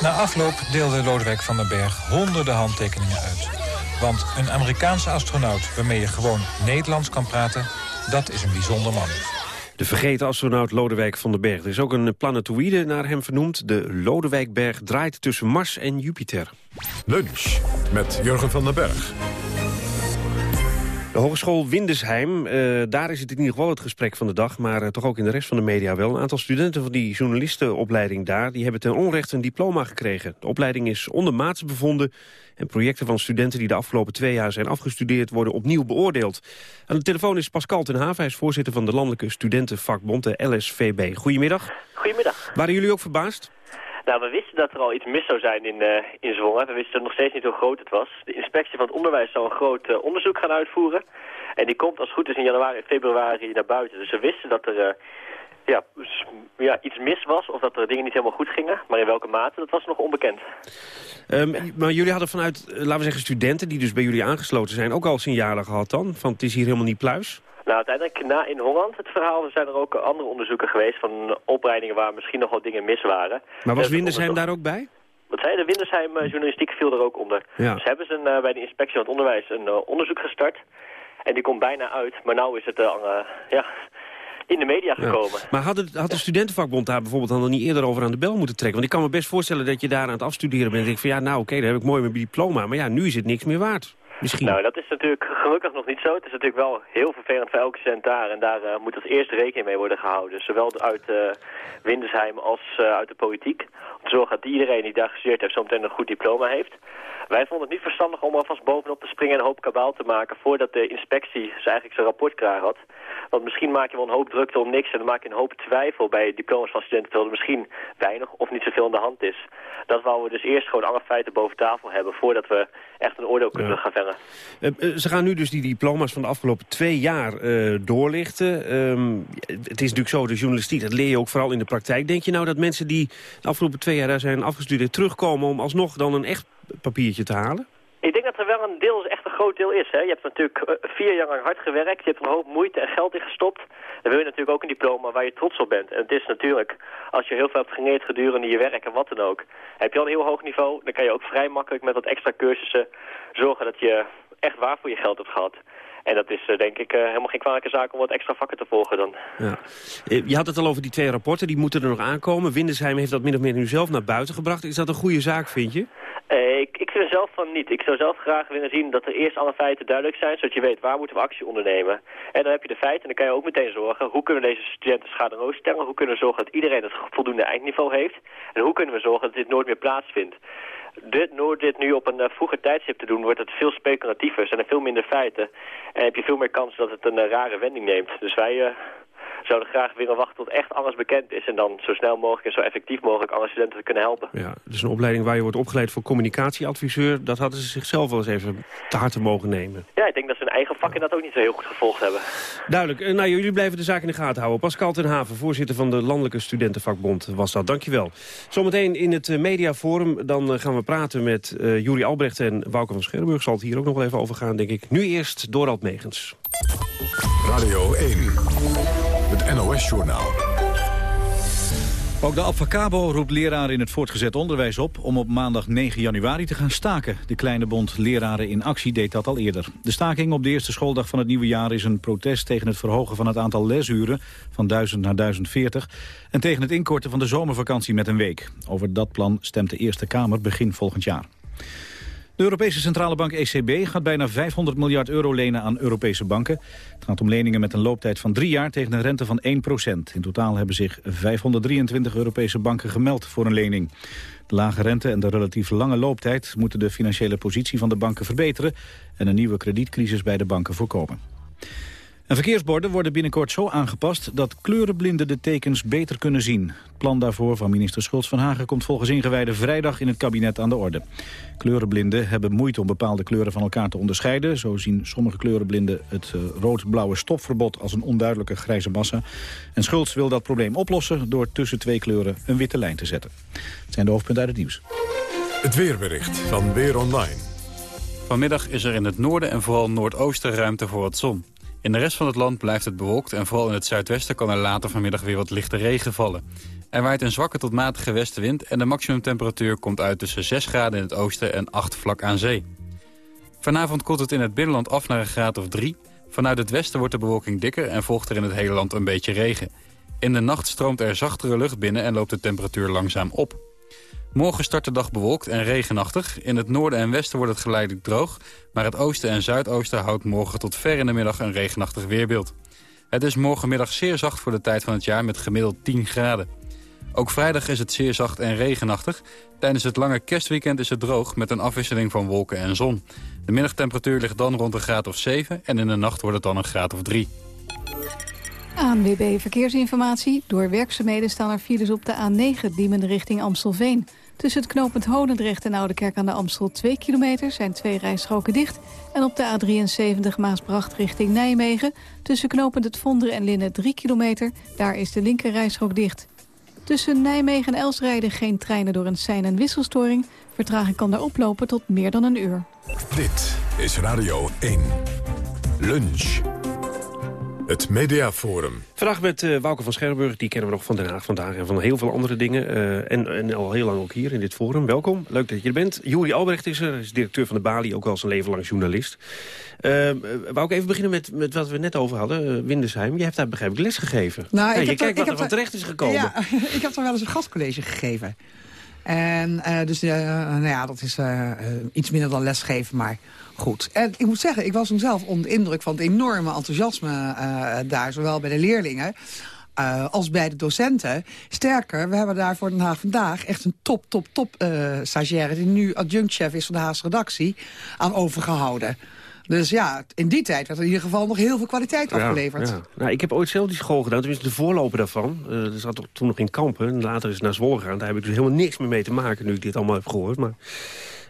Na afloop deelde Lodewijk van den Berg honderden handtekeningen uit. Want een Amerikaanse astronaut waarmee je gewoon Nederlands kan praten... dat is een bijzonder man. De vergeten astronaut Lodewijk van den Berg. Er is ook een planetoïde naar hem vernoemd. De Lodewijkberg draait tussen Mars en Jupiter. Lunch met Jurgen van den Berg. De Hogeschool Windesheim, eh, daar is het in ieder geval het gesprek van de dag... maar eh, toch ook in de rest van de media wel. Een aantal studenten van die journalistenopleiding daar... die hebben ten onrechte een diploma gekregen. De opleiding is ondermaats bevonden... en projecten van studenten die de afgelopen twee jaar zijn afgestudeerd... worden opnieuw beoordeeld. Aan de telefoon is Pascal ten Haven, hij is voorzitter van de Landelijke Studentenvakbond, de LSVB. Goedemiddag. Goedemiddag. Waren jullie ook verbaasd? Nou, we wisten dat er al iets mis zou zijn in, eh in Zwolle. We wisten nog steeds niet hoe groot het was. De inspectie van het onderwijs zou een groot eh, onderzoek gaan uitvoeren. En die komt als het goed is in januari, februari naar buiten. Dus we wisten dat er eh, ja, s- ja, iets mis was of dat er dingen niet helemaal goed gingen. Maar in welke mate, dat was nog onbekend. Ehm, maar jullie hadden vanuit, eh, laten we zeggen, studenten... die dus bij jullie aangesloten zijn, ook al signalen gehad dan? Van het is hier helemaal niet pluis? Nou, uiteindelijk na in Holland het verhaal zijn er ook andere onderzoeken geweest van opleidingen waar misschien nog wat dingen mis waren. Maar was Dus Windersheim daar ook bij? Wat zei? De Windersheim eh, journalistiek viel er ook onder. Ja. Dus hebben ze een, eh, bij de inspectie van het onderwijs een onderzoek gestart. En die komt bijna uit, maar nou is het uh, ja, in de media gekomen. Maar had, het, had de studentenvakbond daar bijvoorbeeld dan niet eerder over aan de bel moeten trekken? Want ik kan me best voorstellen dat je daar aan het afstuderen bent en denk van ja, nou oké, dan heb ik mooi mijn diploma. Maar ja, nu is het niks meer waard. Misschien. Nou, dat is natuurlijk gelukkig nog niet zo. Het is natuurlijk wel heel vervelend voor elke student daar. En daar uh, moet als eerste rekening mee worden gehouden. Zowel uit uh, Windesheim als uh, uit de politiek. Om te zorgen dat iedereen die daar gestudeerd heeft zometeen een goed diploma heeft. Wij vonden het niet verstandig om er vast bovenop te springen en een hoop kabaal te maken... voordat de inspectie zijn eigenlijk zijn rapport klaar had. Want misschien maak je wel een hoop drukte om niks... en dan maak je een hoop twijfel bij diploma's van studenten... terwijl er misschien weinig of niet zoveel aan de hand is. Dat wouden we dus eerst gewoon alle feiten boven tafel hebben... voordat we echt een oordeel kunnen gaan vellen. Uh, ze gaan nu dus die diploma's van de afgelopen twee jaar uh, doorlichten. Um, het is natuurlijk zo, de journalistiek, dat leer je ook vooral in de praktijk. Denk je nou dat mensen die de afgelopen twee jaar daar zijn afgestudeerd... terugkomen om alsnog dan een echt papiertje te halen? Ik denk dat er wel een deel, echt een groot deel is. Hè. Je hebt natuurlijk uh, vier jaar lang hard gewerkt. Je hebt er een hoop moeite en geld in gestopt. Dan wil je natuurlijk ook een diploma waar je trots op bent. En het is natuurlijk, als je heel veel hebt geneerd gedurende je werk en wat dan ook... heb je al een heel hoog niveau, dan kan je ook vrij makkelijk met wat extra cursussen zorgen dat je echt waar voor je geld hebt gehad. En dat is uh, denk ik uh, helemaal geen kwalijke zaak om wat extra vakken te volgen dan. Ja. Je had het al over die twee rapporten, die moeten er nog aankomen. Windesheim heeft dat min of meer nu zelf naar buiten gebracht. Is dat een goede zaak, vind je? Uh, ik, ik vind zelf van niet. Ik zou zelf graag willen zien dat er eerst alle feiten duidelijk zijn, zodat je weet waar moeten we actie ondernemen. En dan heb je de feiten en dan kan je ook meteen zorgen, hoe kunnen we deze studenten schadeloos stellen? Hoe kunnen we zorgen dat iedereen het voldoende eindniveau heeft? En hoe kunnen we zorgen dat dit nooit meer plaatsvindt? Dit, door dit nu op een uh, vroeger tijdstip te doen, wordt het veel speculatiever. Zijn er veel minder feiten. En heb je veel meer kans dat het een uh, rare wending neemt. Dus wij uh, zouden graag willen wachten tot echt alles bekend is... en dan zo snel mogelijk en zo effectief mogelijk alle studenten te kunnen helpen. Ja, dus een opleiding waar je wordt opgeleid voor communicatieadviseur... dat hadden ze zichzelf wel eens even te harte mogen nemen. Ja, ik denk dat ze hun eigen vak in dat ook niet zo heel goed gevolgd hebben. Duidelijk. nou, jullie blijven de zaak in de gaten houden. Pascal ten Haven, voorzitter van de Landelijke Studentenvakbond, was dat. Dankjewel. Zometeen in het Mediaforum dan gaan we praten met uh, Juri Albrecht en Wouke van Scherburg. Zal het hier ook nog wel even over gaan, denk ik. Nu eerst Dorald Megens. Radio 1. Het NOS-journaal. Ook de Abfacabo roept leraren in het voortgezet onderwijs op... om op maandag 9 januari te gaan staken. De kleine bond Leraren in Actie deed dat al eerder. De staking op de eerste schooldag van het nieuwe jaar is een protest... tegen het verhogen van het aantal lesuren van 1000 naar 1040... en tegen het inkorten van de zomervakantie met een week. Over dat plan stemt de Eerste Kamer begin volgend jaar. De Europese Centrale Bank ECB gaat bijna 500 miljard euro lenen aan Europese banken. Het gaat om leningen met een looptijd van drie jaar tegen een rente van 1% In totaal hebben zich 523 Europese banken gemeld voor een lening. De lage rente en de relatief lange looptijd moeten de financiële positie van de banken verbeteren... en een nieuwe kredietcrisis bij de banken voorkomen. En verkeersborden worden binnenkort zo aangepast dat kleurenblinden de tekens beter kunnen zien. Het plan daarvoor van minister Schultz van Hagen komt volgens ingewijden vrijdag in het kabinet aan de orde. Kleurenblinden hebben moeite om bepaalde kleuren van elkaar te onderscheiden. Zo zien sommige kleurenblinden het uh, rood-blauwe stopverbod als een onduidelijke grijze massa. En Schultz wil dat probleem oplossen door tussen twee kleuren een witte lijn te zetten. Het zijn de hoofdpunten uit het nieuws. Het weerbericht van Weer Online. Vanmiddag is er in het noorden en vooral noordoosten ruimte voor wat zon. In de rest van het land blijft het bewolkt en vooral in het zuidwesten kan er later vanmiddag weer wat lichte regen vallen. Er waait een zwakke tot matige westenwind en de maximumtemperatuur komt uit tussen 6 graden in het oosten en 8 vlak aan zee. Vanavond koelt het in het binnenland af naar een graad of 3. Vanuit het westen wordt de bewolking dikker en volgt er in het hele land een beetje regen. In de nacht stroomt er zachtere lucht binnen en loopt de temperatuur langzaam op. Morgen start de dag bewolkt en regenachtig. In het noorden en westen wordt het geleidelijk droog... maar het oosten en zuidoosten houdt morgen tot ver in de middag een regenachtig weerbeeld. Het is morgenmiddag zeer zacht voor de tijd van het jaar met gemiddeld 10 graden. Ook vrijdag is het zeer zacht en regenachtig. Tijdens het lange kerstweekend is het droog met een afwisseling van wolken en zon. De middagtemperatuur ligt dan rond een graad of 7 en in de nacht wordt het dan een graad of 3. ANWB Verkeersinformatie. Door werkzaamheden staan er files op de A9 Diemen richting Amstelveen. Tussen het knooppunt Hodendrecht en Oudekerk aan de Amstel 2 kilometer zijn twee rijstroken dicht. En op de A73 Maasbracht richting Nijmegen. Tussen knooppunt Het Vonderen en Linnen 3 kilometer. Daar is de linker rijstrook dicht. Tussen Nijmegen en Els rijden geen treinen door een sein- en wisselstoring. Vertraging kan daar oplopen tot meer dan een uur. Dit is Radio 1. Lunch. Het Mediaforum. Vandaag met uh, Wouke van Scherburg, die kennen we nog van Den Haag vandaag... en van heel veel andere dingen. Uh, en, en, al heel lang ook hier in dit forum. Welkom, leuk dat je er bent. Juri Albrecht is er, is directeur van de Bali, ook al zijn leven lang journalist. Uh, Wouke, even beginnen met, met wat we net over hadden. Windesheim, je hebt daar begrijp ik les gegeven. Nou, ik je heb kijkt wat ik er van terecht is gekomen. Ja, ik heb er wel eens een gastcollege gegeven. En uh, dus, uh, nou ja, dat is uh, iets minder dan lesgeven, maar goed. En ik moet zeggen, ik was toen zelf onder de indruk van het enorme enthousiasme daar, zowel bij de leerlingen als bij de docenten. Sterker, we hebben daar voor Vandaag echt een top, top, top stagiaire... die nu adjunct-chef is van de Haagse redactie, aan overgehouden. Dus ja, in die tijd werd er in ieder geval nog heel veel kwaliteit Ja, afgeleverd. ja. Nou, ik heb ooit zelf die school gedaan, tenminste de voorloper daarvan. Uh, er zat toen nog in Kampen, en later is het naar Zwolle gegaan. Daar heb ik dus helemaal niks meer mee te maken, nu ik dit allemaal heb gehoord. Maar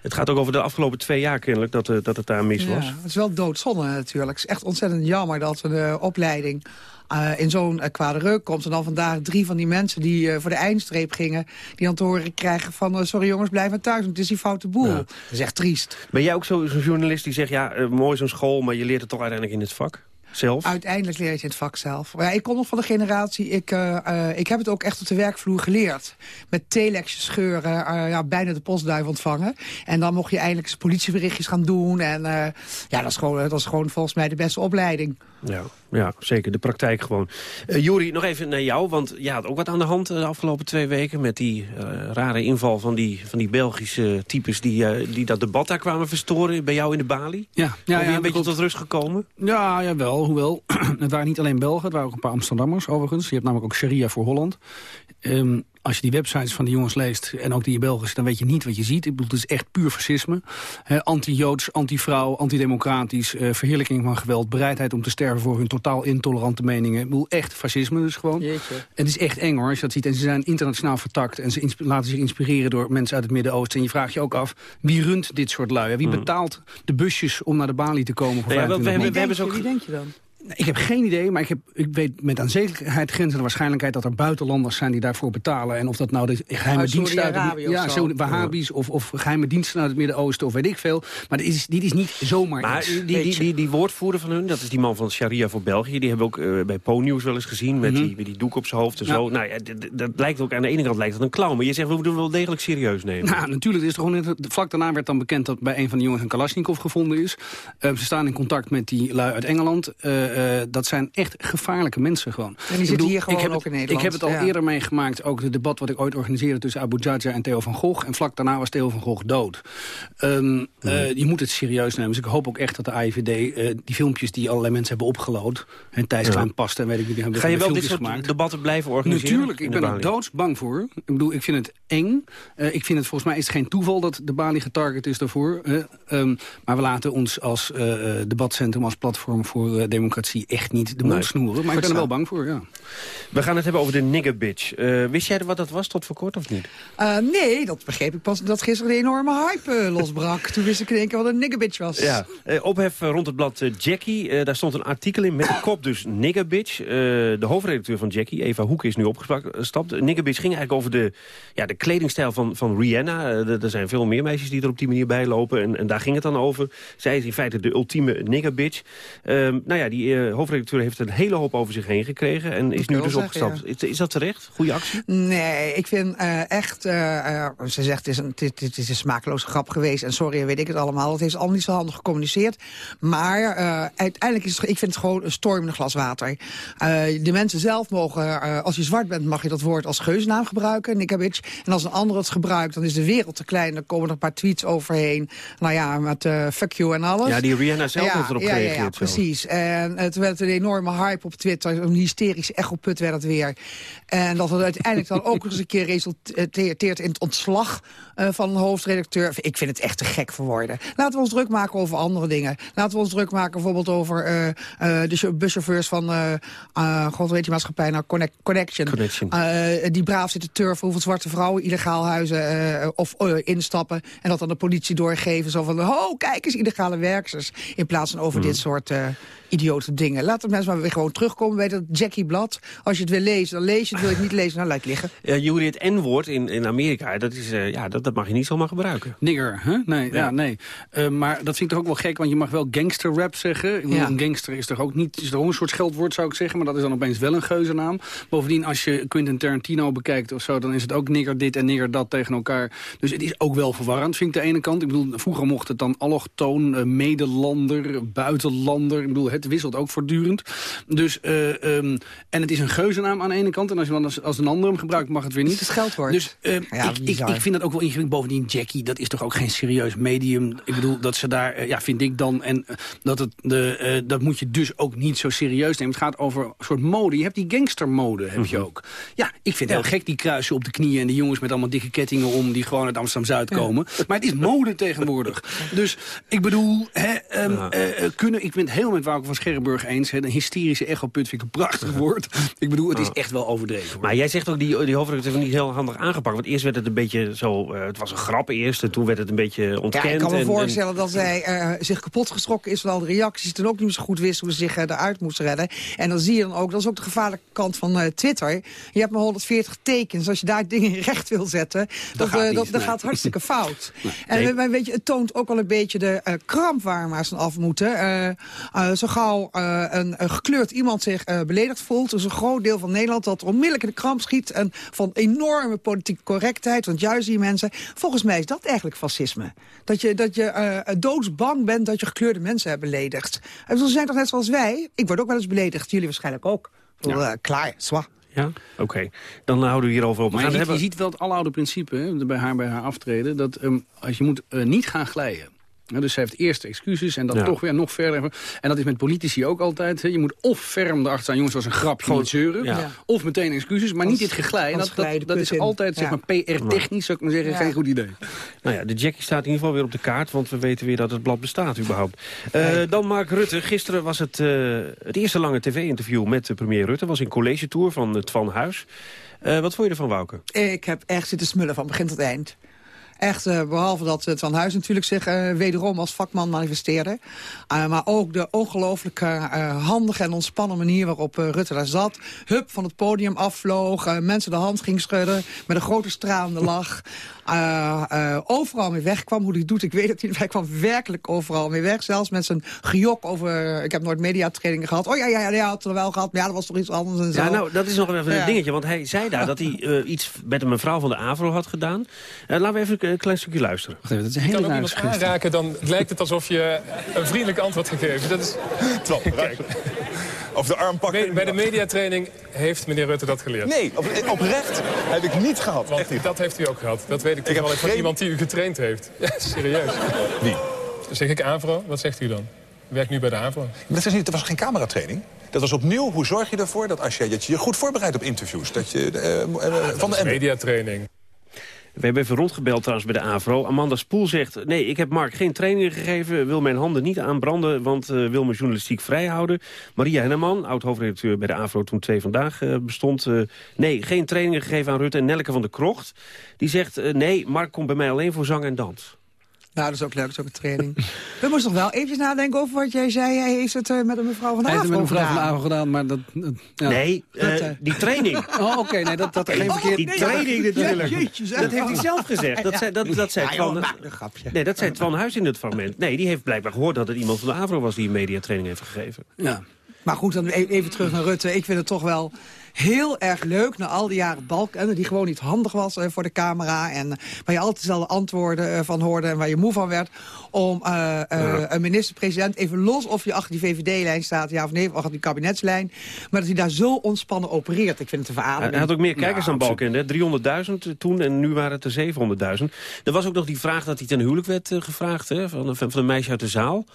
het gaat ook over de afgelopen twee jaar kennelijk, dat, uh, dat het daar mis was. Ja, het is wel doodzonde natuurlijk. Het is echt ontzettend jammer dat we de opleiding... Uh, in zo'n uh, kwade reuk komt. En dan vandaag drie van die mensen die uh, voor de eindstreep gingen... die dan te horen krijgen van... sorry jongens, blijf maar thuis, want het is die foute boel. Ja. Dat is echt triest. Ben jij ook zo'n zo journalist die zegt... ja, mooi zo'n school, maar je leert het toch uiteindelijk in het vak? Zelf? Uiteindelijk leer je het in het vak zelf. Maar ja, ik kom nog van de generatie, ik, uh, uh, ik heb het ook echt op de werkvloer geleerd. Met telexjes scheuren, uh, ja, bijna de postduif ontvangen. En dan mocht je eindelijk eens politieberichtjes gaan doen. En ja, dat is, gewoon, dat is gewoon volgens mij de beste opleiding. Ja, ja zeker. De praktijk gewoon. Uh, Juri, nog even naar jou, want je had ook wat aan de hand de afgelopen twee weken... met die uh, rare inval van die, van die Belgische types die, uh, die dat debat daar kwamen verstoren... bij jou in de balie? Ja. ja, ja, een beetje tot rust gekomen? Ja, jawel. Hoewel, het waren niet alleen Belgen, het waren ook een paar Amsterdammers overigens. Je hebt namelijk ook Sharia voor Holland. Um, als je die websites van die jongens leest, en ook die Belgische, dan weet je niet wat je ziet. Ik bedoel, het is echt puur fascisme. Anti-Joods, anti-vrouw, antidemocratisch, uh, verheerlijking van geweld... bereidheid om te sterven voor hun totaal intolerante meningen. Ik bedoel, echt fascisme dus gewoon. Jeetje. Het is echt eng hoor, als je dat ziet. En ze zijn internationaal vertakt en ze laten zich inspireren door mensen uit het Midden-Oosten. En je vraagt je ook af, wie runt dit soort lui? Wie betaalt de busjes om naar de balie te komen voor nou ja, wel, we, hebben, Wie we hebben denk, ze ook... wie denk je dan? Ik heb geen idee, maar ik, heb, ik weet met aan zekerheid grenzende waarschijnlijkheid... dat er buitenlanders zijn die daarvoor betalen. En of dat nou de geheime diensten uit het, ja, of zo. zo, Wahhabis of, of geheime diensten uit het Midden-Oosten of weet ik veel. Maar dit is, dit is niet zomaar Maar iets. die, die, die, die woordvoerder van hun, dat is die man van Sharia voor België... die hebben we ook uh, bij Po-nieuws wel eens gezien... met, Mhm. die, met die doek op zijn hoofd en Ja. zo. Nou ja, dat lijkt ook aan de ene kant lijkt het een clown. Maar je zegt, we moeten hem wel degelijk serieus nemen. Nou, natuurlijk. Het is toch gewoon net- vlak daarna werd dan bekend dat bij een van de jongens een Kalashnikov gevonden is. Eh, ze staan in contact met die lui uit Engeland. Eh, eh, dat zijn echt gevaarlijke mensen gewoon. En die Ik zitten hier ik gewoon heb ook het, in Nederland, Ik heb het al ja. eerder meegemaakt, ook het debat wat ik ooit organiseerde tussen Abu Jaja en Theo van Gogh. En vlak daarna was Theo van Gogh dood. Ehm, eh, je moet het serieus nemen. Dus ik hoop ook echt dat de AIVD eh, die filmpjes die allerlei mensen hebben opgelood. En Thijs Ja. Klein Past en weet ik niet, hebben Ga je wel dit soort gemaakt. debatten blijven organiseren? Natuurlijk, ik ben er doodsbang voor. Ik bedoel, ik vind het eng. Eh, ik vind het volgens mij is het geen toeval dat de Bali getarget is daarvoor. hè. Ehm, maar we laten ons als debatcentrum, als platform voor eh, democratie echt niet de mond Nee. snoeren. Maar ik ben er wel bang voor, ja. We gaan het hebben over de nigger bitch. Eh, wist jij wat dat was tot voor kort of niet? Uh, nee, dat begreep ik pas dat gisteren een enorme hype uh, losbrak. Toen wist ik in één keer wat een niggerbitch was. Ja, eh, ophef eh, rond het blad eh, Jackie. Eh, daar stond een artikel in met de kop dus Nigger Bitch. Eh, de hoofdredacteur van Jackie, Eva Hoek, is nu opgestapt. Nigger Bitch ging eigenlijk over de, ja, de kledingstijl van, van Rihanna. Eh, er- er zijn veel meer meisjes die er op die manier bij lopen. En, en daar ging het dan over. Zij is in feite de ultieme Nigger Bitch. Ehm, nou ja, die eh, hoofdredacteur heeft een hele hoop over zich heen gekregen. En is nu dus zeggen, opgestapt. Is, is dat terecht? Goede actie? Nee, ik vind eh, echt... eh, ze zegt, het is, een, dit, dit is een smakeloze grap geweest. En sorry, weet ik het allemaal. Het heeft allemaal niet zo handig gecommuniceerd. Maar uiteindelijk is het, ik vind het gewoon een storm in een glas water. De mensen zelf mogen... als je zwart bent, mag je dat woord als geuzennaam gebruiken. Nikkabitch. En als een ander het gebruikt, dan is de wereld te klein. Dan komen er een paar tweets overheen. Nou ja, met eh, fuck you en alles. Ja, die Rihanna zelf ja, heeft erop ja, ja, gereageerd. Ja, zelfs. precies. En het werd een enorme hype op Twitter. Een hysterische echoput werd het weer. En dat het uiteindelijk dan ook eens een keer resulteert in het ontslag eh, van een hoofdredacteur. Ik vind het echt te gek voor woorden. Laten we ons druk maken over andere dingen. Laten we ons druk maken bijvoorbeeld over eh, eh, de chau- buschauffeurs van... eh eh, God weet maatschappij nou, Connect, Connection. Connection. Eh, die braaf zitten turven hoeveel zwarte vrouwen illegaal huizen eh, of eh, instappen. En dat dan de politie doorgeven. Zo van, oh, kijk eens, illegale werksters. In plaats van over dit soort... idiote dingen. Laat de mensen maar weer gewoon terugkomen bij dat Jackie-blad. Als je het wil lezen, dan lees je het. Wil je het niet lezen, dan laat het liggen. Ja, Juri, het N-woord in, in Amerika, dat, is, eh, ja, dat, dat mag je niet zomaar gebruiken. Nigger, hè? Nee, ja. Ja. nee. Eh, maar dat vind ik toch ook wel gek, want je mag wel gangster-rap zeggen. Ik bedoel, Ja. Een gangster is toch ook niet, is toch ook een soort scheldwoord, zou ik zeggen. Maar dat is dan opeens wel een geuzennaam. Bovendien, als je Quentin Tarantino bekijkt of zo... dan is het ook nigger dit en nigger dat tegen elkaar. Dus het is ook wel verwarrend, vind ik de ene kant. Ik bedoel, vroeger mocht het dan allochtoon, eh, medelander, buitenlander. Ik bedoel, het wisselt ook voortdurend. Dus, eh, ehm, en het is een geuzennaam aan de ene kant. En als je dan als, als een ander hem gebruikt, mag het weer niet. Het is scheldwoord. Dus eh, Ja, ik, ik, vind dat ook wel ingewikkeld. Bovendien, Jackie, dat is toch ook geen serieus medium. Ik bedoel, dat ze daar, eh, ja, vind ik dan... en dat, het de, eh, dat moet je dus ook niet zo serieus nemen. Het gaat over een soort mode. Je hebt die gangstermode, heb je ook. Ja, ik vind het heel gek, die kruisen op de knieën... en die jongens met allemaal dikke kettingen om... die gewoon uit Amsterdam-Zuid komen. Maar het is mode tegenwoordig. Dus ik bedoel, hè, ehm, eh, eh, kunnen, ik ben het heel met Wouter van Scherrenburg eens. Hè, een hysterische echoput vind ik een prachtig woord. Ik bedoel, het is echt wel overdreven. hoor. Maar jij zegt ook, die, die hoofdredacteur heeft niet heel handig aangepakt. Want eerst werd het een beetje zo, eh, het was een grap eerst... en toen werd het een beetje ontkend. Ja, ik kan me en- en- voorstellen dat zij eh, zich kapot geschrokken is van al de reacties. Toen ook niet zo goed wist hoe ze zich eh, eruit moest redden. En dan zie je dan ook, dat is ook de gevaarlijke kant van eh, Twitter. Je hebt maar 140 tekens. Als je daar dingen recht wil zetten, dat, gaat eh, dat, dat nee. gaat hartstikke fout. Nee. En weet je, het toont ook wel een beetje de eh, kramp waar maar ze af moeten. Eh, eh, zo gauw eh, een, een gekleurd iemand zich eh, beledigd voelt... is een groot deel van Nederland dat onmiddellijk in de kramp schiet... en van enorme politieke correctheid, want juist die mensen... volgens mij is dat eigenlijk fascisme. Dat je, dat je eh, doodsbang bent dat je gekleurde mensen hebt beledigd. En ze zijn toch net zoals wij? Ik word ook wel eens beledigd, jullie waarschijnlijk ook. Eh, klaar, zwa. Ja? Oké, dan houden we hierover op. We Maar je je ziet wel het aloude principe hè, bij haar bij haar aftreden. Dat ehm, als je moet niet gaan glijden. Dus ze heeft eerst excuses en dan Ja. toch weer nog verder. En dat is met politici ook altijd. Hè. Je moet of ferm erachter staan, jongens, was een grapje, Gewoon- niet zeuren. ja. Of meteen excuses, maar niet dit geglij. Dat, dat, dat is altijd, zeg maar, PR-technisch, zou ik maar zeggen, Ja. geen goed idee. Nou ja, de Jackie staat in ieder geval weer op de kaart... want we weten weer dat het blad bestaat überhaupt. Eh, Dan Mark Rutte. Gisteren was het, eh, het eerste lange tv-interview met de premier Rutte. was in college tour van het Van Huis. Eh, wat vond je ervan, Wouke? Ik heb echt zitten smullen van begin tot eind. Echt, eh, behalve dat het Van Huis natuurlijk zich eh, wederom als vakman manifesteerde. Eh, maar ook de ongelooflijke eh, handige en ontspannen manier waarop eh, Rutte daar zat. Hup, van het podium afvloog, eh, mensen de hand ging schudden... met een grote stralende lach. Eh, eh, overal mee wegkwam. Hoe hij doet, ik weet het niet. Hij kwam werkelijk overal mee weg. Zelfs met zijn gejok over... Ik heb nooit mediatrainingen gehad. Oh ja, ja, ja, ja, had er wel gehad. Maar ja, dat was toch iets anders en zo. Ja, nou, dat is nog even Ja. een dingetje. Want hij zei daar dat hij eh, iets met een mevrouw van de AVRO had gedaan. Eh, laten we even een klein stukje luisteren. Wacht even, dat is een Je hele kan ook iemand aanraken, dan lijkt het alsof je een vriendelijk antwoord gegeven. Dat is... Twan. Of de arm pakken. Bij bij de mediatraining heeft meneer Rutte dat geleerd. Nee, op, oprecht heb ik niet gehad. Want niet. dat heeft u ook gehad. Dat weet ik toevallig van geen- iemand die u getraind heeft. Ja, serieus. Wie? Zeg ik AVRO? Wat zegt u dan? U werkt nu bij de AVRO. Maar dat, is niet, dat was geen cameratraining. Dat was opnieuw, hoe zorg je ervoor dat als je, dat je je goed voorbereidt op interviews... dat je eh, eh, van de. Mediatraining. We hebben even rondgebeld trouwens bij de AVRO. Amanda Spoel zegt, nee, ik heb Mark geen training gegeven... wil mijn handen niet aanbranden, want eh, wil mijn journalistiek vrijhouden. Maria Henneman, oud-hoofdredacteur bij de AVRO toen twee vandaag eh, bestond... eh, nee, geen trainingen gegeven aan Rutte en Nelke van der Krocht. Die zegt, nee, Mark komt bij mij alleen voor zang en dans. Nou, dat is ook leuk, dat is ook een training. We moesten nog wel even nadenken over wat jij zei. Hij heeft het eh, met een mevrouw van de Hij heeft het met een vrouw van de gedaan. Maar dat... ja. Nee, eh, Rutte. die training. Oh, oké, nee, dat, dat geen Oh, verkeerd... Die nee, training ja. natuurlijk. Ja, dat heeft hij zelf gezegd. Dat zei, dat, dat zei Ja, joh, Twan, maak een grapje. nee, dat zei Twan Huis in het fragment. Nee, die heeft blijkbaar gehoord dat het iemand van de AVRO was... die een mediatraining heeft gegeven. Ja. Maar goed, dan e- even terug naar Rutte. Ik vind het toch wel heel erg leuk na al die jaren Balken... die gewoon niet handig was eh, voor de camera... en eh, waar je altijd dezelfde antwoorden eh, van hoorde... en waar je moe van werd... om eh, eh, een minister-president, even los of je achter die VVD-lijn staat... ja of nee, of achter die kabinetslijn... maar dat hij daar zo ontspannen opereert. Ik vind het een Hij verademing. hij had ook meer kijkers Ja, dan Balkenende. 300.000 toen en nu waren het er 700.000. Er was ook nog die vraag dat hij ten huwelijk werd gevraagd... Hè, van, van, van een meisje uit de zaal.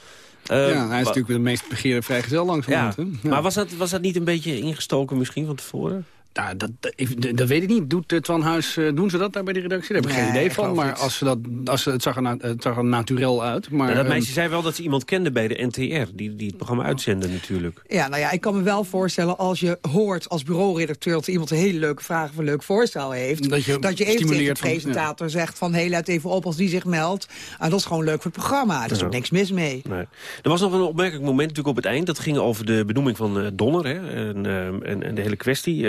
Ja, hij is natuurlijk de meest begeerde vrijgezel langs ja. ja. Maar was dat, was dat niet een beetje ingestoken misschien van tevoren? Nou, dat, dat, weet ik niet. Doet uh, Twan Huis, eh, doen ze dat daar bij de redactie? Daar heb ik Nee, geen idee ik van. Maar als ze dat, als ze, het, zag er, na- het zag er naturel uit. Maar, Nou, dat ehm, meisje zei wel dat ze iemand kende bij de NTR, die, die het programma uitzenden natuurlijk. Ja, nou ja, ik kan me wel voorstellen als je hoort als bureauredacteur... dat iemand een hele leuke vraag of een leuk voorstel heeft... Dat je even tegen de van- presentator zegt van... hé, let even op als die zich meldt. Ah, dat is gewoon leuk voor het programma. Daar is Ja. ook niks mis mee. Nee. Er was nog een opmerkelijk moment natuurlijk op het eind. Dat ging over de benoeming van eh, Donner hè, en, eh, en, en de hele kwestie.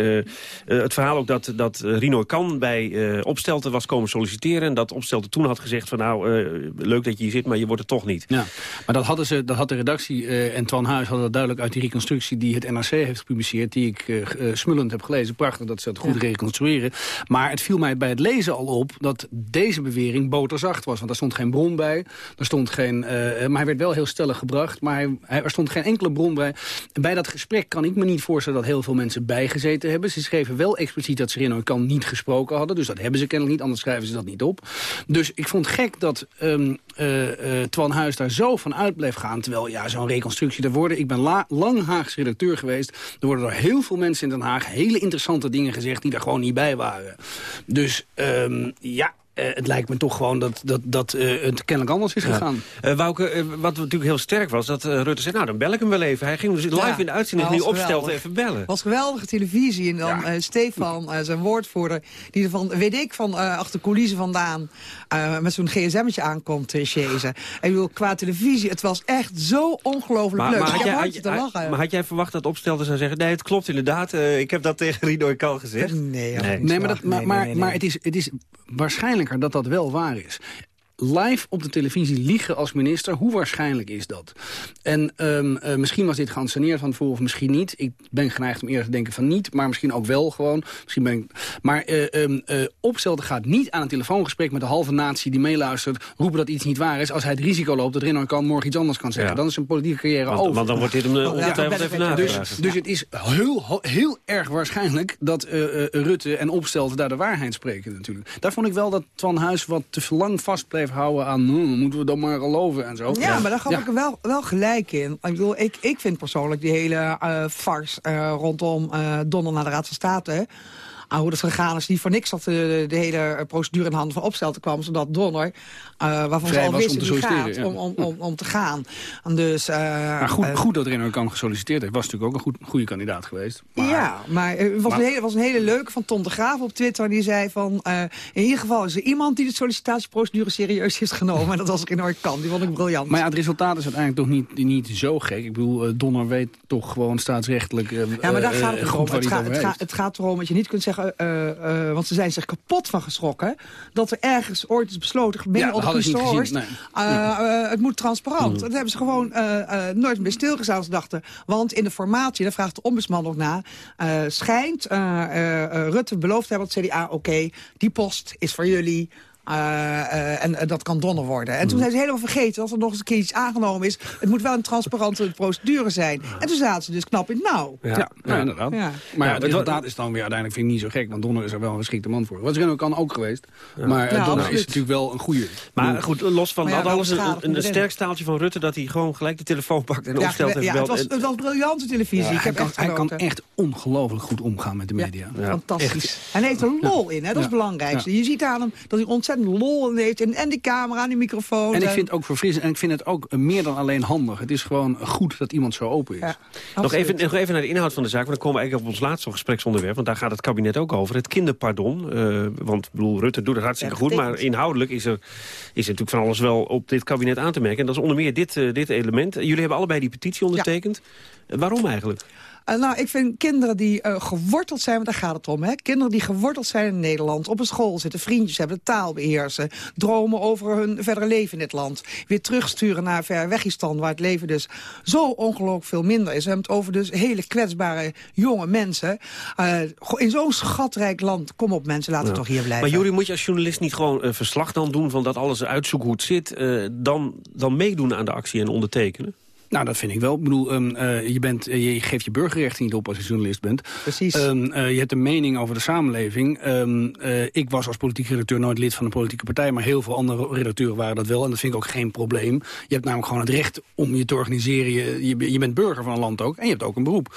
Eh, het verhaal ook dat, dat eh, Rino Kan bij eh Opstelten was komen solliciteren... en dat Opstelten toen had gezegd van nou, eh, leuk dat je hier zit... maar je wordt het toch niet. Ja, maar dat, hadden ze, dat had de redactie eh, en Twan Huis hadden dat duidelijk uit die reconstructie die het NRC heeft gepubliceerd, die ik smullend heb gelezen. Prachtig dat ze het goed reconstrueren. Maar het viel mij bij het lezen al op dat deze bewering boterzacht was. Want daar stond geen bron bij, er stond geen, eh, maar hij werd wel heel stellig gebracht, maar hij, hij- er stond geen enkele bron bij. En bij dat gesprek kan ik me niet voorstellen dat heel veel mensen bijgezeten hebben. Ze schreven wel expliciet dat ze Rino Kan niet gesproken hadden, dus dat hebben ze kennelijk niet, anders schrijven ze dat niet op. Dus ik vond gek dat ehm, eh, eh, Twan Huis daar zo van uit bleef gaan. Terwijl, ja, zo'n reconstructie, er worden... Ik ben la- lang Haagse redacteur geweest. Er worden door heel veel mensen in Den Haag hele interessante dingen gezegd... die daar gewoon niet bij waren. Dus, ehm, ja... eh, het lijkt me toch gewoon dat, dat, dat eh, het kennelijk anders is gegaan. Eh, Wouke, eh, wat natuurlijk heel sterk was, dat eh, Rutte zei... nou, dan bel ik hem wel even. Hij ging dus live Ja, in de uitzending opstelt geweldig. even bellen. was geweldige televisie. En dan eh, Stefan, zijn woordvoerder, die er van, weet ik, van eh, achter de coulissen vandaan... eh, met zo'n gsm'tje aankomt, uh, chasen. En ik bedoel, qua televisie, het was echt zo ongelooflijk leuk. had ik heb jij, had, zitten lachen. maar had jij verwacht dat opstelten zou zeggen... nee, het klopt inderdaad, eh, ik heb dat tegen Rino Kal gezegd? Nee, Nee, maar, dat, maar, maar, maar het, is, het is dat dat wel waar is. Live op de televisie liegen als minister, hoe waarschijnlijk is dat? En ehm, eh, misschien was dit geanceneerd van tevoren of misschien niet. Ik ben geneigd om eerder te denken van niet, maar misschien ook wel gewoon. Misschien ben ik, maar Opstelten gaat niet aan een telefoongesprek met de halve natie die meeluistert... roepen dat iets niet waar is, als hij het risico loopt dat Renner kan morgen iets anders kan zeggen. Ja. Dan is zijn politieke carrière Want- over. want dan wordt dit hem, eh, ongetwijfeld even nagevraagd. Dus, dus het is heel, heel erg waarschijnlijk dat Rutte en Opstelten daar de waarheid spreken natuurlijk. Daar vond ik wel dat Twan Huis wat te lang vast bleef houden aan... "Hmm, moeten we dan maar geloven en zo. Ja, maar daar gaf ik er wel, wel gelijk in. Ik bedoel, ik, ik vind persoonlijk die hele eh farce eh, rondom eh Donner naar de Raad van State... hoe dat gegaan is, die voor niks dat de, de hele eh, procedure in handen van Opstelten kwam... zodat Donner, eh, waarvan Vrij ze al was om wisten te gaat, om, om, om, om te gaan. Dus, eh, Maar goed, eh, goed dat Renner kan gesolliciteerd heeft. Was natuurlijk ook een goed, goede kandidaat geweest. Maar, ja, maar eh, het was, maar- een hele, was een hele leuke van Tom de Graaf op Twitter. Die zei van, eh, in ieder geval is er iemand die de sollicitatieprocedure serieus heeft genomen. En dat was ik in kan. Die vond ik briljant. Maar ja, het resultaat is uiteindelijk toch niet, niet zo gek. Ik bedoel, eh, Donner weet toch gewoon staatsrechtelijk... eh, Ja, maar daar eh, gaat het om. Het, gaat- het, gaat- het gaat erom dat je niet kunt zeggen... eh, eh, want ze zijn zich kapot van geschrokken... dat er ergens ooit is besloten... binnen Ja, Horst, gezien, nee. eh, het moet transparant. Mm. Dat hebben ze gewoon nooit meer stilgestaan. Ze dachten, want in de formatie, daar vraagt de ombudsman nog na... schijnt Rutte beloofd te hebben het CDA... oké, die post is voor jullie... eh, eh, en eh, dat kan Donner worden. En toen Mm. zijn ze helemaal vergeten dat er nog eens een keer iets aangenomen is. Het moet wel een transparante procedure zijn. En toen zaten ze dus knap in het nauw. Ja, nou, inderdaad. Ja. Maar Ja, het het resultaat is dan weer uiteindelijk vind ik niet zo gek. Want Donner is er wel een geschikte man voor. Was Renault kan ook geweest. Maar Ja, Donner is natuurlijk wel een goede. Maar goed, los van dat alles, een, sterk staaltje van Rutte... dat hij gewoon gelijk de telefoon pakt en Ja, opstelt en ja, het, belt. was, En- het was briljante televisie. Ja, ik hij, heb kan, echt hij kan echt ongelooflijk goed omgaan met de media. Ja. Fantastisch. En hij heeft er lol in, hè? dat is het belangrijkste. Je ziet aan hem dat hij ontzettend lol in heeft. En, en die camera, en die microfoon. En ik vind het ook verfrissend. En ik vind het ook meer dan alleen handig. Het is gewoon goed dat iemand zo open is. Nog even, nog even naar de inhoud van de zaak, want dan komen we eigenlijk op ons laatste gespreksonderwerp. Want daar gaat het kabinet ook over. Het kinderpardon. Eh, want ik bedoel, Rutte doet het hartstikke Ja, goed. Maar inhoudelijk is er, is er natuurlijk van alles wel op dit kabinet aan te merken. En dat is onder meer dit, eh, dit element. Jullie hebben allebei die petitie ondertekend. Waarom eigenlijk? Eh, nou, ik vind kinderen die eh, geworteld zijn, want daar gaat het om. Hè? Kinderen die geworteld zijn in Nederland, op een school zitten, vriendjes hebben, de taal beheersen, dromen over hun verdere leven in dit land. Weer terugsturen naar ver wegistan, waar het leven dus zo ongelooflijk veel minder is. We hebben het over dus hele kwetsbare jonge mensen. Eh, in zo'n schatrijk land, kom op mensen, laten we toch hier blijven. Maar Jury, moet je als journalist niet gewoon verslag dan doen... van dat alles uitzoeken hoe het zit, dan, dan meedoen aan de actie en ondertekenen? Nou, dat vind ik wel. Ik bedoel, ehm, eh, je, bent, eh, je geeft je burgerrechten niet op als je journalist bent. Precies. Ehm, eh, je hebt een mening over de samenleving. Ehm, eh, ik was als politiek redacteur nooit lid van een politieke partij... maar heel veel andere redacteuren waren dat wel. En dat vind ik ook geen probleem. Je hebt namelijk gewoon het recht om je te organiseren. Je, je, je bent burger van een land ook. En je hebt ook een beroep.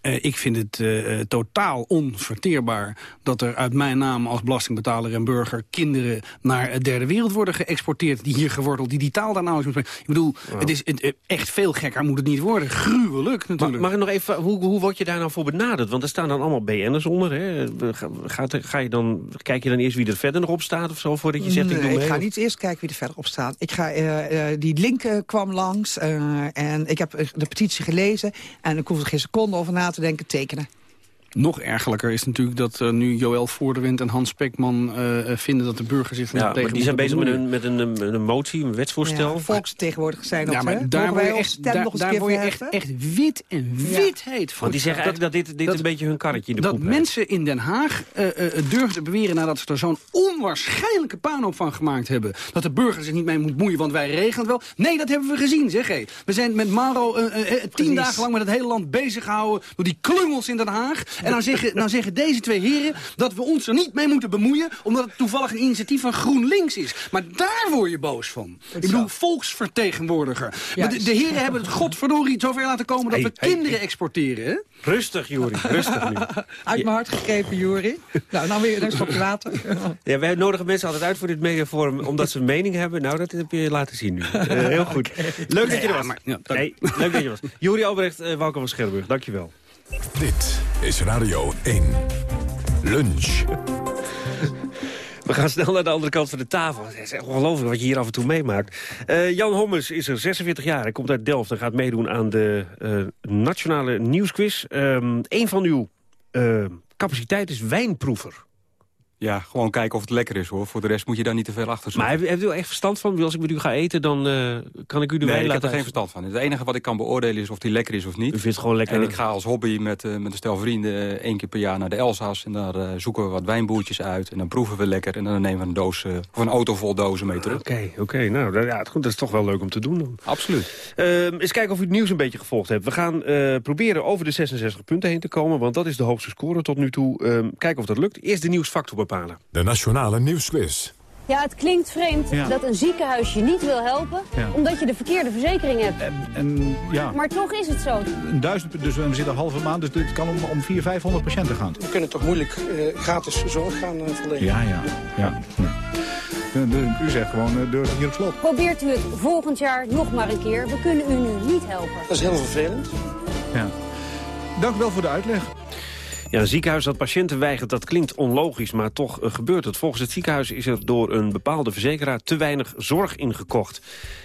Eh, ik vind het eh, eh, totaal onverteerbaar dat er uit mijn naam als belastingbetaler en burger kinderen naar de derde wereld worden geëxporteerd, die hier geworteld, die die taal daar nou eens moeten spreken. Ik bedoel, het is het, echt veel gekker moet het niet worden. Gruwelijk Maar, natuurlijk. mag ik nog even, hoe, hoe word je daar nou voor benaderd? Want er staan dan allemaal BN'ers onder. Hè? Ga, gaat, ga je dan, kijk je dan eerst wie er verder nog op staat of zo, voordat je zegt ik doe mee? ik ga niet eerst kijken wie er verder op staat. Ik ga, die link kwam langs eh, en ik heb de petitie gelezen... en ik hoef er geen seconde over na te denken, tekenen. Nog ergelijker is natuurlijk dat eh, nu Joël Voordewind en Hans Spekman eh, eh, vinden dat de burger zich Ja, tegen maar die zijn bezig met een, met een, een, een motie, een wetsvoorstel. Ja, volksvertegenwoordigers zijn dat, Ja, maar hè? daar word je echt, daar, nog eens daar een word keer je echt, echt wit en Ja. wit heet van. Want die zeggen eigenlijk dat dit, dit dat- een beetje hun karretje in de dat poep heeft. mensen in Den Haag eh, eh, durven te beweren nadat ze er zo'n onwaarschijnlijke puinhoop van gemaakt hebben. Dat de burger zich niet mee moet moeien, want wij regelen het wel. Nee, dat hebben we gezien, zeg hé. We zijn met Maro tien Precies. dagen lang met het hele land bezig gehouden door die klungels in Den Haag. En nou zeggen, nou zeggen deze twee heren dat we ons er niet mee moeten bemoeien, omdat het toevallig een initiatief van GroenLinks is. Maar daar word je boos van. Ik bedoel, volksvertegenwoordiger. Maar de, de heren hebben het godverdorie zover laten komen dat Hey, we hey, kinderen exporteren, hè? Rustig, Jori, rustig nu. Uit mijn hart gegrepen, Juri. nou, nou weer een stapje later. Ja, wij nodigen mensen altijd uit voor dit mediaforum omdat ze een mening hebben. Nou, dat heb je laten zien nu. Eh, heel goed. Leuk dat je er was. maar- ja, nee, leuk dat je er was. Jori Albrecht, uh, Wouter van Scherburg, dankjewel. Dit is Radio 1. Lunch. We gaan snel naar de andere kant van de tafel. Het is echt ongelooflijk wat je hier af en toe meemaakt. Eh, Jan Hommers is er 46 jaar. Hij komt uit Delft en gaat meedoen aan de eh, Nationale Nieuwsquiz. Eén van uw eh, capaciteit is wijnproever. Ja, gewoon kijken of het lekker is hoor. Voor de rest moet je daar niet te ver achter Maar zitten. heeft, heeft u echt verstand van? Als ik met u ga eten, dan eh, kan ik u de nee, wijn ik heb laten er geen verstand van. Het enige wat ik kan beoordelen is of die lekker is of niet. U vindt het gewoon lekker. En ik ga als hobby met, eh, met een stel vrienden eh, één keer per jaar naar de Elzas. En daar zoeken we wat wijnboertjes uit. En dan proeven we lekker. En dan nemen we een doos, of een auto vol dozen mee terug. Oké, oké. Nou, dat, ja, het- goed, dat is toch wel leuk om te doen dan. Absoluut. Ehm, eens kijken of u het nieuws een beetje gevolgd hebt. We gaan proberen over de 66 punten heen te komen, want dat is de hoogste score tot nu toe. Ehm, kijken of dat lukt. Eerst de nieuwsfactor bepalen. De Nationale Nieuwsquiz. Ja, het klinkt vreemd Ja. dat een ziekenhuis je niet wil helpen... Ja. omdat je de verkeerde verzekering hebt. En ja, Maar toch is het zo. een duizend, dus we zitten een halve maand, dus dit kan om, om 400, 500 patiënten gaan. We kunnen toch moeilijk eh, gratis zorg gaan eh, verlenen. Ja, ja, ja. De- de- U zegt gewoon, de deur hier op slot. Probeert u het volgend jaar nog maar een keer. We kunnen u nu niet helpen. Dat is heel vervelend. Ja. Dank u wel voor de uitleg. Ja, een ziekenhuis dat patiënten weigert, dat klinkt onlogisch, maar toch eh, gebeurt het. Volgens het ziekenhuis is er door een bepaalde verzekeraar te weinig zorg ingekocht.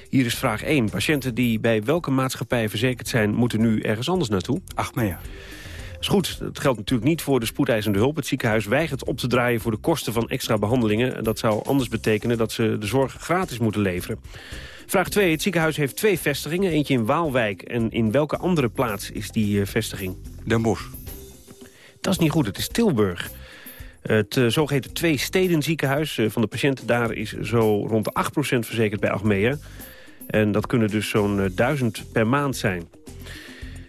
Hier is vraag 1. Patiënten die bij welke maatschappij verzekerd zijn, moeten nu ergens anders naartoe? Achmea. is goed. Dat geldt natuurlijk niet voor de spoedeisende hulp. Het ziekenhuis weigert op te draaien voor de kosten van extra behandelingen. Dat zou anders betekenen dat ze de zorg gratis moeten leveren. Vraag 2. Het ziekenhuis heeft twee vestigingen. Eentje in Waalwijk. En in welke andere plaats is die eh, vestiging? Den Bosch. Dat is niet goed. Het is Tilburg. Het uh, zogeheten twee steden ziekenhuis uh, van de patiënten daar is zo rond de 8% verzekerd bij Achmea. En dat kunnen dus zo'n uh, 1000 per maand zijn.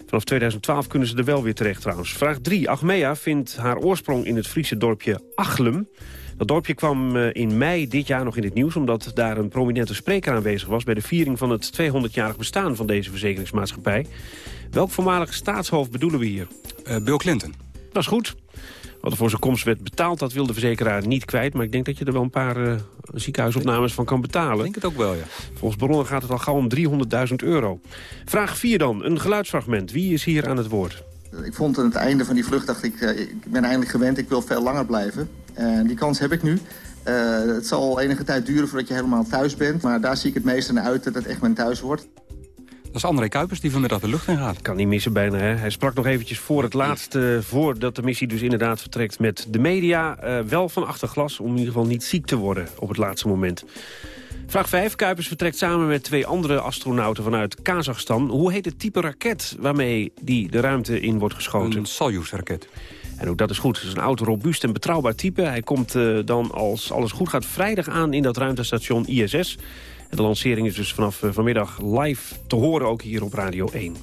Vanaf 2012 kunnen ze er wel weer terecht trouwens. Vraag 3. Achmea vindt haar oorsprong in het Friese dorpje Achlem. Dat dorpje kwam in mei dit jaar nog in het nieuws... omdat daar een prominente spreker aanwezig was... bij de viering van het 200-jarig bestaan van deze verzekeringsmaatschappij. Welk voormalig staatshoofd bedoelen we hier? Bill Clinton. Dat is goed. Wat er voor zijn komst werd betaald, dat wil de verzekeraar niet kwijt. Maar ik denk dat je er wel een paar uh, ziekenhuisopnames van kan betalen. Ik denk het ook wel, ja. Volgens bronnen gaat het al gauw om 300.000 euro. Vraag 4 dan, een geluidsfragment. Wie is hier aan het woord? Ik vond aan het einde van die vlucht, dacht ik, uh, ik ben eindelijk gewend, ik wil veel langer blijven. En die kans heb ik nu. Uh, het zal enige tijd duren voordat je helemaal thuis bent. Maar daar zie ik het meeste naar uit dat het echt mijn thuis wordt. Dat is André Kuipers die vanmiddag de lucht in gaat. Kan niet missen bijna, hè? Hij sprak nog eventjes voor het laatste... voordat de missie dus inderdaad vertrekt met de media. Uh, wel van achter glas, om in ieder geval niet ziek te worden op het laatste moment. Vraag 5. Kuipers vertrekt samen met twee andere astronauten vanuit Kazachstan. Hoe heet het type raket waarmee die de ruimte in wordt geschoten? Een Soyuz-raket. En ook dat is goed. Het is een oud, robuust en betrouwbaar type. Hij komt uh, dan, als alles goed gaat, vrijdag aan in dat ruimtestation ISS. En de lancering is dus vanaf eh, vanmiddag live te horen, ook hier op Radio 1.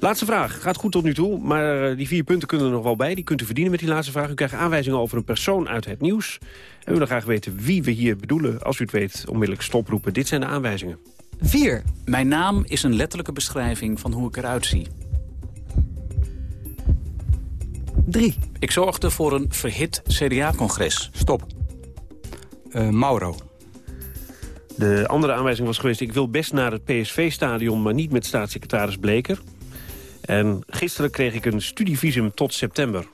Laatste vraag. Gaat goed tot nu toe, maar eh, die vier punten kunnen er nog wel bij. Die kunt u verdienen met die laatste vraag. U krijgt aanwijzingen over een persoon uit het nieuws. En we willen graag weten wie we hier bedoelen. Als u het weet, onmiddellijk stoproepen. Dit zijn de aanwijzingen. 4. Mijn naam is een letterlijke beschrijving van hoe ik eruit zie. 3. Ik zorgde voor een verhit CDA-congres. Stop. Uh, Mauro. De andere aanwijzing was geweest... ik wil best naar het PSV-stadion, maar niet met staatssecretaris Bleker. En gisteren kreeg ik een studievisum tot september.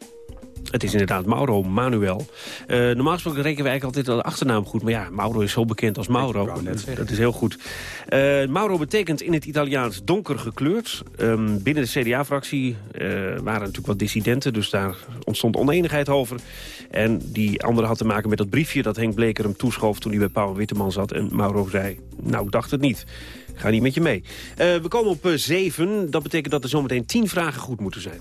Het is inderdaad Mauro Manuel. Uh, normaal gesproken rekenen we eigenlijk altijd de achternaam goed. Maar ja, Mauro is zo bekend als Mauro. Dat is heel goed. Uh, Mauro betekent in het Italiaans donker gekleurd. Um, binnen de CDA-fractie uh, waren natuurlijk wat dissidenten. Dus daar ontstond oneenigheid over. En die andere had te maken met dat briefje dat Henk Bleker hem toeschoof... toen hij bij Pauw en Witteman zat. En Mauro zei, nou, ik dacht het niet. Ik ga niet met je mee. we komen op zeven. Dat betekent dat er zometeen tien vragen goed moeten zijn.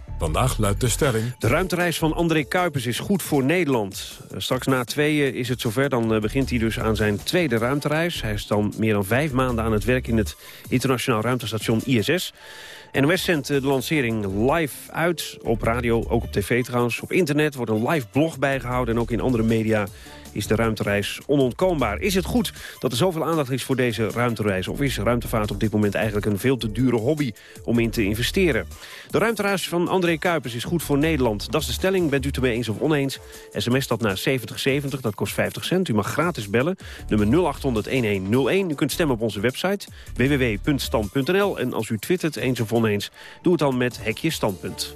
Vandaag luidt de stelling... De ruimtereis van André Kuipers is goed voor Nederland. Eh, straks na tweeën is het zover. Dan eh, begint hij dus aan zijn tweede ruimtereis. Hij is dan meer dan vijf maanden aan het werk in het internationaal ruimtestation ISS. NOS zendt eh, de lancering live uit. Op radio, ook op tv trouwens. Op internet wordt een live blog bijgehouden. En ook in andere media is de ruimtereis onontkoombaar. Is het goed dat er zoveel aandacht is voor deze ruimtereis? Of is ruimtevaart op dit moment eigenlijk een veel te dure hobby om in te investeren? De ruimtereis van André Kuipers is goed voor Nederland. Dat is de stelling. Bent u het ermee eens of oneens? SMS dat naar 7070, dat kost 50 cent. U mag gratis bellen. Nummer 0800-1101. U kunt stemmen op onze website www.stand.nl. En als u twittert eens of oneens, doe het dan met hekje standpunt.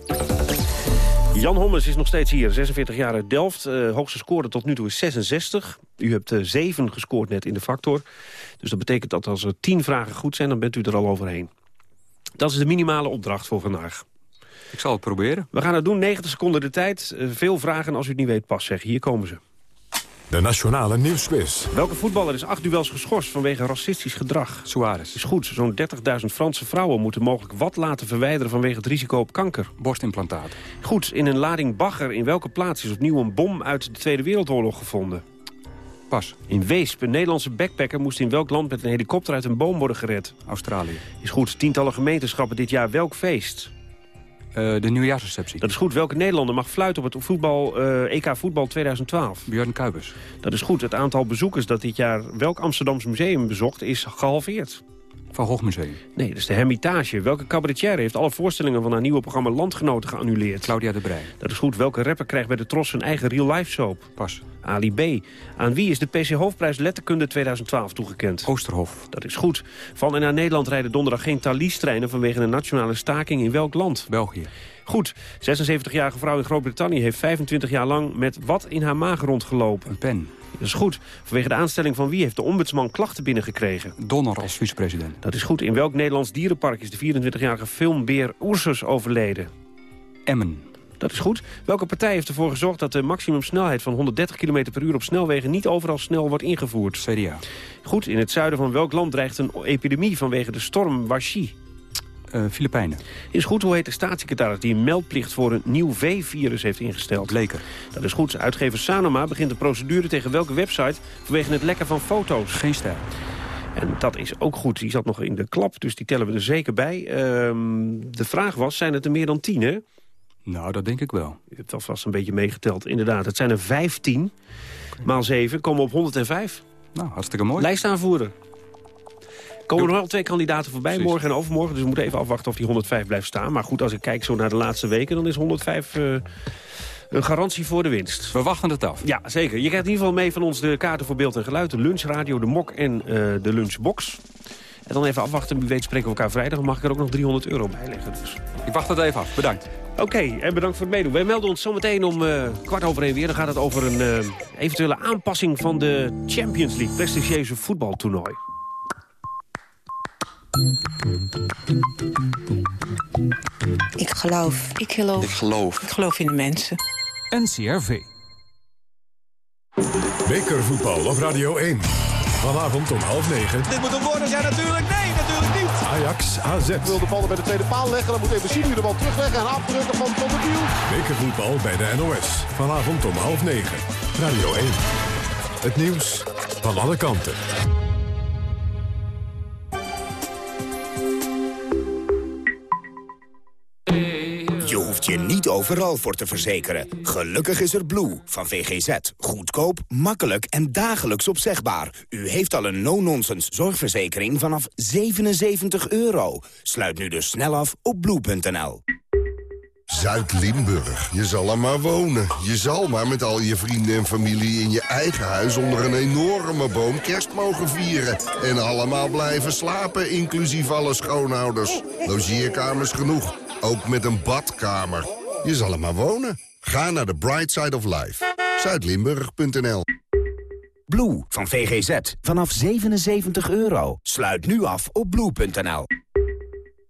Jan Hommers is nog steeds hier, 46 jaar uit Delft. Uh, hoogste score tot nu toe is 66. U hebt uh, 7 gescoord net in de factor. Dus dat betekent dat als er 10 vragen goed zijn, dan bent u er al overheen. Dat is de minimale opdracht voor vandaag. Ik zal het proberen. We gaan het doen, 90 seconden de tijd. Uh, veel vragen als u het niet weet, pas zeggen. Hier komen ze. De Nationale Nieuwsquiz. Welke voetballer is acht duels geschorst vanwege racistisch gedrag? Suarez. Is goed. Zo'n 30.000 Franse vrouwen moeten mogelijk wat laten verwijderen vanwege het risico op kanker. Borstimplantaat. Goed. In een lading bagger in welke plaats is opnieuw een bom uit de Tweede Wereldoorlog gevonden? Pas. In Weesp. Een Nederlandse backpacker moest in welk land met een helikopter uit een boom worden gered? Australië. Is goed. Tientallen gemeenteschappen dit jaar welk feest? Uh, de nieuwjaarsreceptie. Dat is goed. Welke Nederlander mag fluiten op het voetbal, uh, EK voetbal 2012? Björn Kuipers. Dat is goed. Het aantal bezoekers dat dit jaar welk Amsterdams museum bezocht is gehalveerd. Van Gogh Museum. Nee, dat is de Hermitage. Welke cabaretier heeft alle voorstellingen van haar nieuwe programma Landgenoten geannuleerd? Claudia de Brij. Dat is goed. Welke rapper krijgt bij de Tros zijn eigen real-life soap? Pas. Ali B. Aan wie is de PC Hoofdprijs Letterkunde 2012 toegekend? Oosterhof. Dat is goed. Van en naar Nederland rijden donderdag geen Thalys-treinen vanwege een nationale staking in welk land? België. Goed. 76-jarige vrouw in Groot-Brittannië heeft 25 jaar lang met wat in haar maag rondgelopen? Een pen. Dat is goed. Vanwege de aanstelling van wie heeft de ombudsman klachten binnengekregen? Donner als vicepresident. Dat is goed. In welk Nederlands dierenpark is de 24-jarige filmbeer Oersus overleden? Emmen. Dat is goed. Welke partij heeft ervoor gezorgd dat de maximumsnelheid van 130 km per uur op snelwegen niet overal snel wordt ingevoerd? CDA. Goed. In het zuiden van welk land dreigt een epidemie vanwege de storm Washi? Uh, Filipijnen. Is goed, hoe heet de staatssecretaris die een meldplicht voor een nieuw V-virus heeft ingesteld? Leker. Dat is goed. Uitgever Sanoma begint een procedure tegen welke website vanwege het lekken van foto's? Geen stijl. En dat is ook goed. Die zat nog in de klap, dus die tellen we er zeker bij. Uh, de vraag was, zijn het er meer dan tien, hè? Nou, dat denk ik wel. Je hebt alvast een beetje meegeteld, inderdaad. Het zijn er 15 maal 7, komen we op 105. Nou, hartstikke mooi. Lijstaanvoerder. Komen er nog wel twee kandidaten voorbij, Precies. morgen en overmorgen. Dus we moeten even afwachten of die 105 blijft staan. Maar goed, als ik kijk zo naar de laatste weken... dan is 105 uh, een garantie voor de winst. We wachten het af. Ja, zeker. Je krijgt in ieder geval mee van ons de kaarten voor beeld en geluid... de lunchradio, de mok en uh, de lunchbox. En dan even afwachten. Wie weet spreken we elkaar vrijdag. Mag ik er ook nog 300 euro bij leggen. Dus. Ik wacht het even af. Bedankt. Oké, okay, en bedankt voor het meedoen. Wij melden ons zometeen om uh, kwart over één weer. Dan gaat het over een uh, eventuele aanpassing van de Champions League. Prestigieuze voetbaltoernooi. Ik geloof. Ik geloof. Ik geloof. Ik geloof in de mensen. NCRV. Bekervoetbal op Radio 1. Vanavond om half negen. Dit moet een worden zijn natuurlijk. Nee, natuurlijk niet. Ajax AZ. Wil de bal bij de tweede paal leggen. Dan moet even nu de bal terugleggen en afdrukken van Van der. Bekervoetbal bij de NOS. Vanavond om half negen. Radio 1. Het nieuws van alle kanten. Je niet overal voor te verzekeren. Gelukkig is er Blue van VGZ. Goedkoop, makkelijk en dagelijks opzegbaar. U heeft al een no-nonsense zorgverzekering vanaf 77 euro. Sluit nu dus snel af op blue.nl. Zuid-Limburg. Je zal er maar wonen. Je zal maar met al je vrienden en familie in je eigen huis... onder een enorme boom kerst mogen vieren. En allemaal blijven slapen, inclusief alle schoonouders. Logeerkamers genoeg. Ook met een badkamer. Je zal er maar wonen. Ga naar de Bright Side of Life. Zuidlimburg.nl Blue van VGZ. Vanaf 77 euro. Sluit nu af op blue.nl.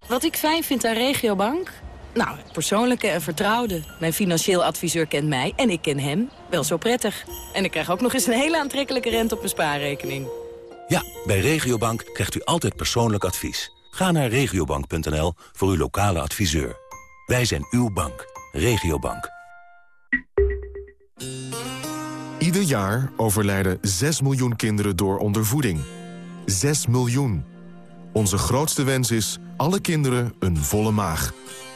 Wat ik fijn vind aan Regiobank? Nou, persoonlijke en vertrouwde. Mijn financieel adviseur kent mij en ik ken hem wel zo prettig. En ik krijg ook nog eens een hele aantrekkelijke rente op mijn spaarrekening. Ja, bij Regiobank krijgt u altijd persoonlijk advies. Ga naar regiobank.nl voor uw lokale adviseur. Wij zijn uw bank. Regiobank. Ieder jaar overlijden 6 miljoen kinderen door ondervoeding. 6 miljoen. Onze grootste wens is alle kinderen een volle maag.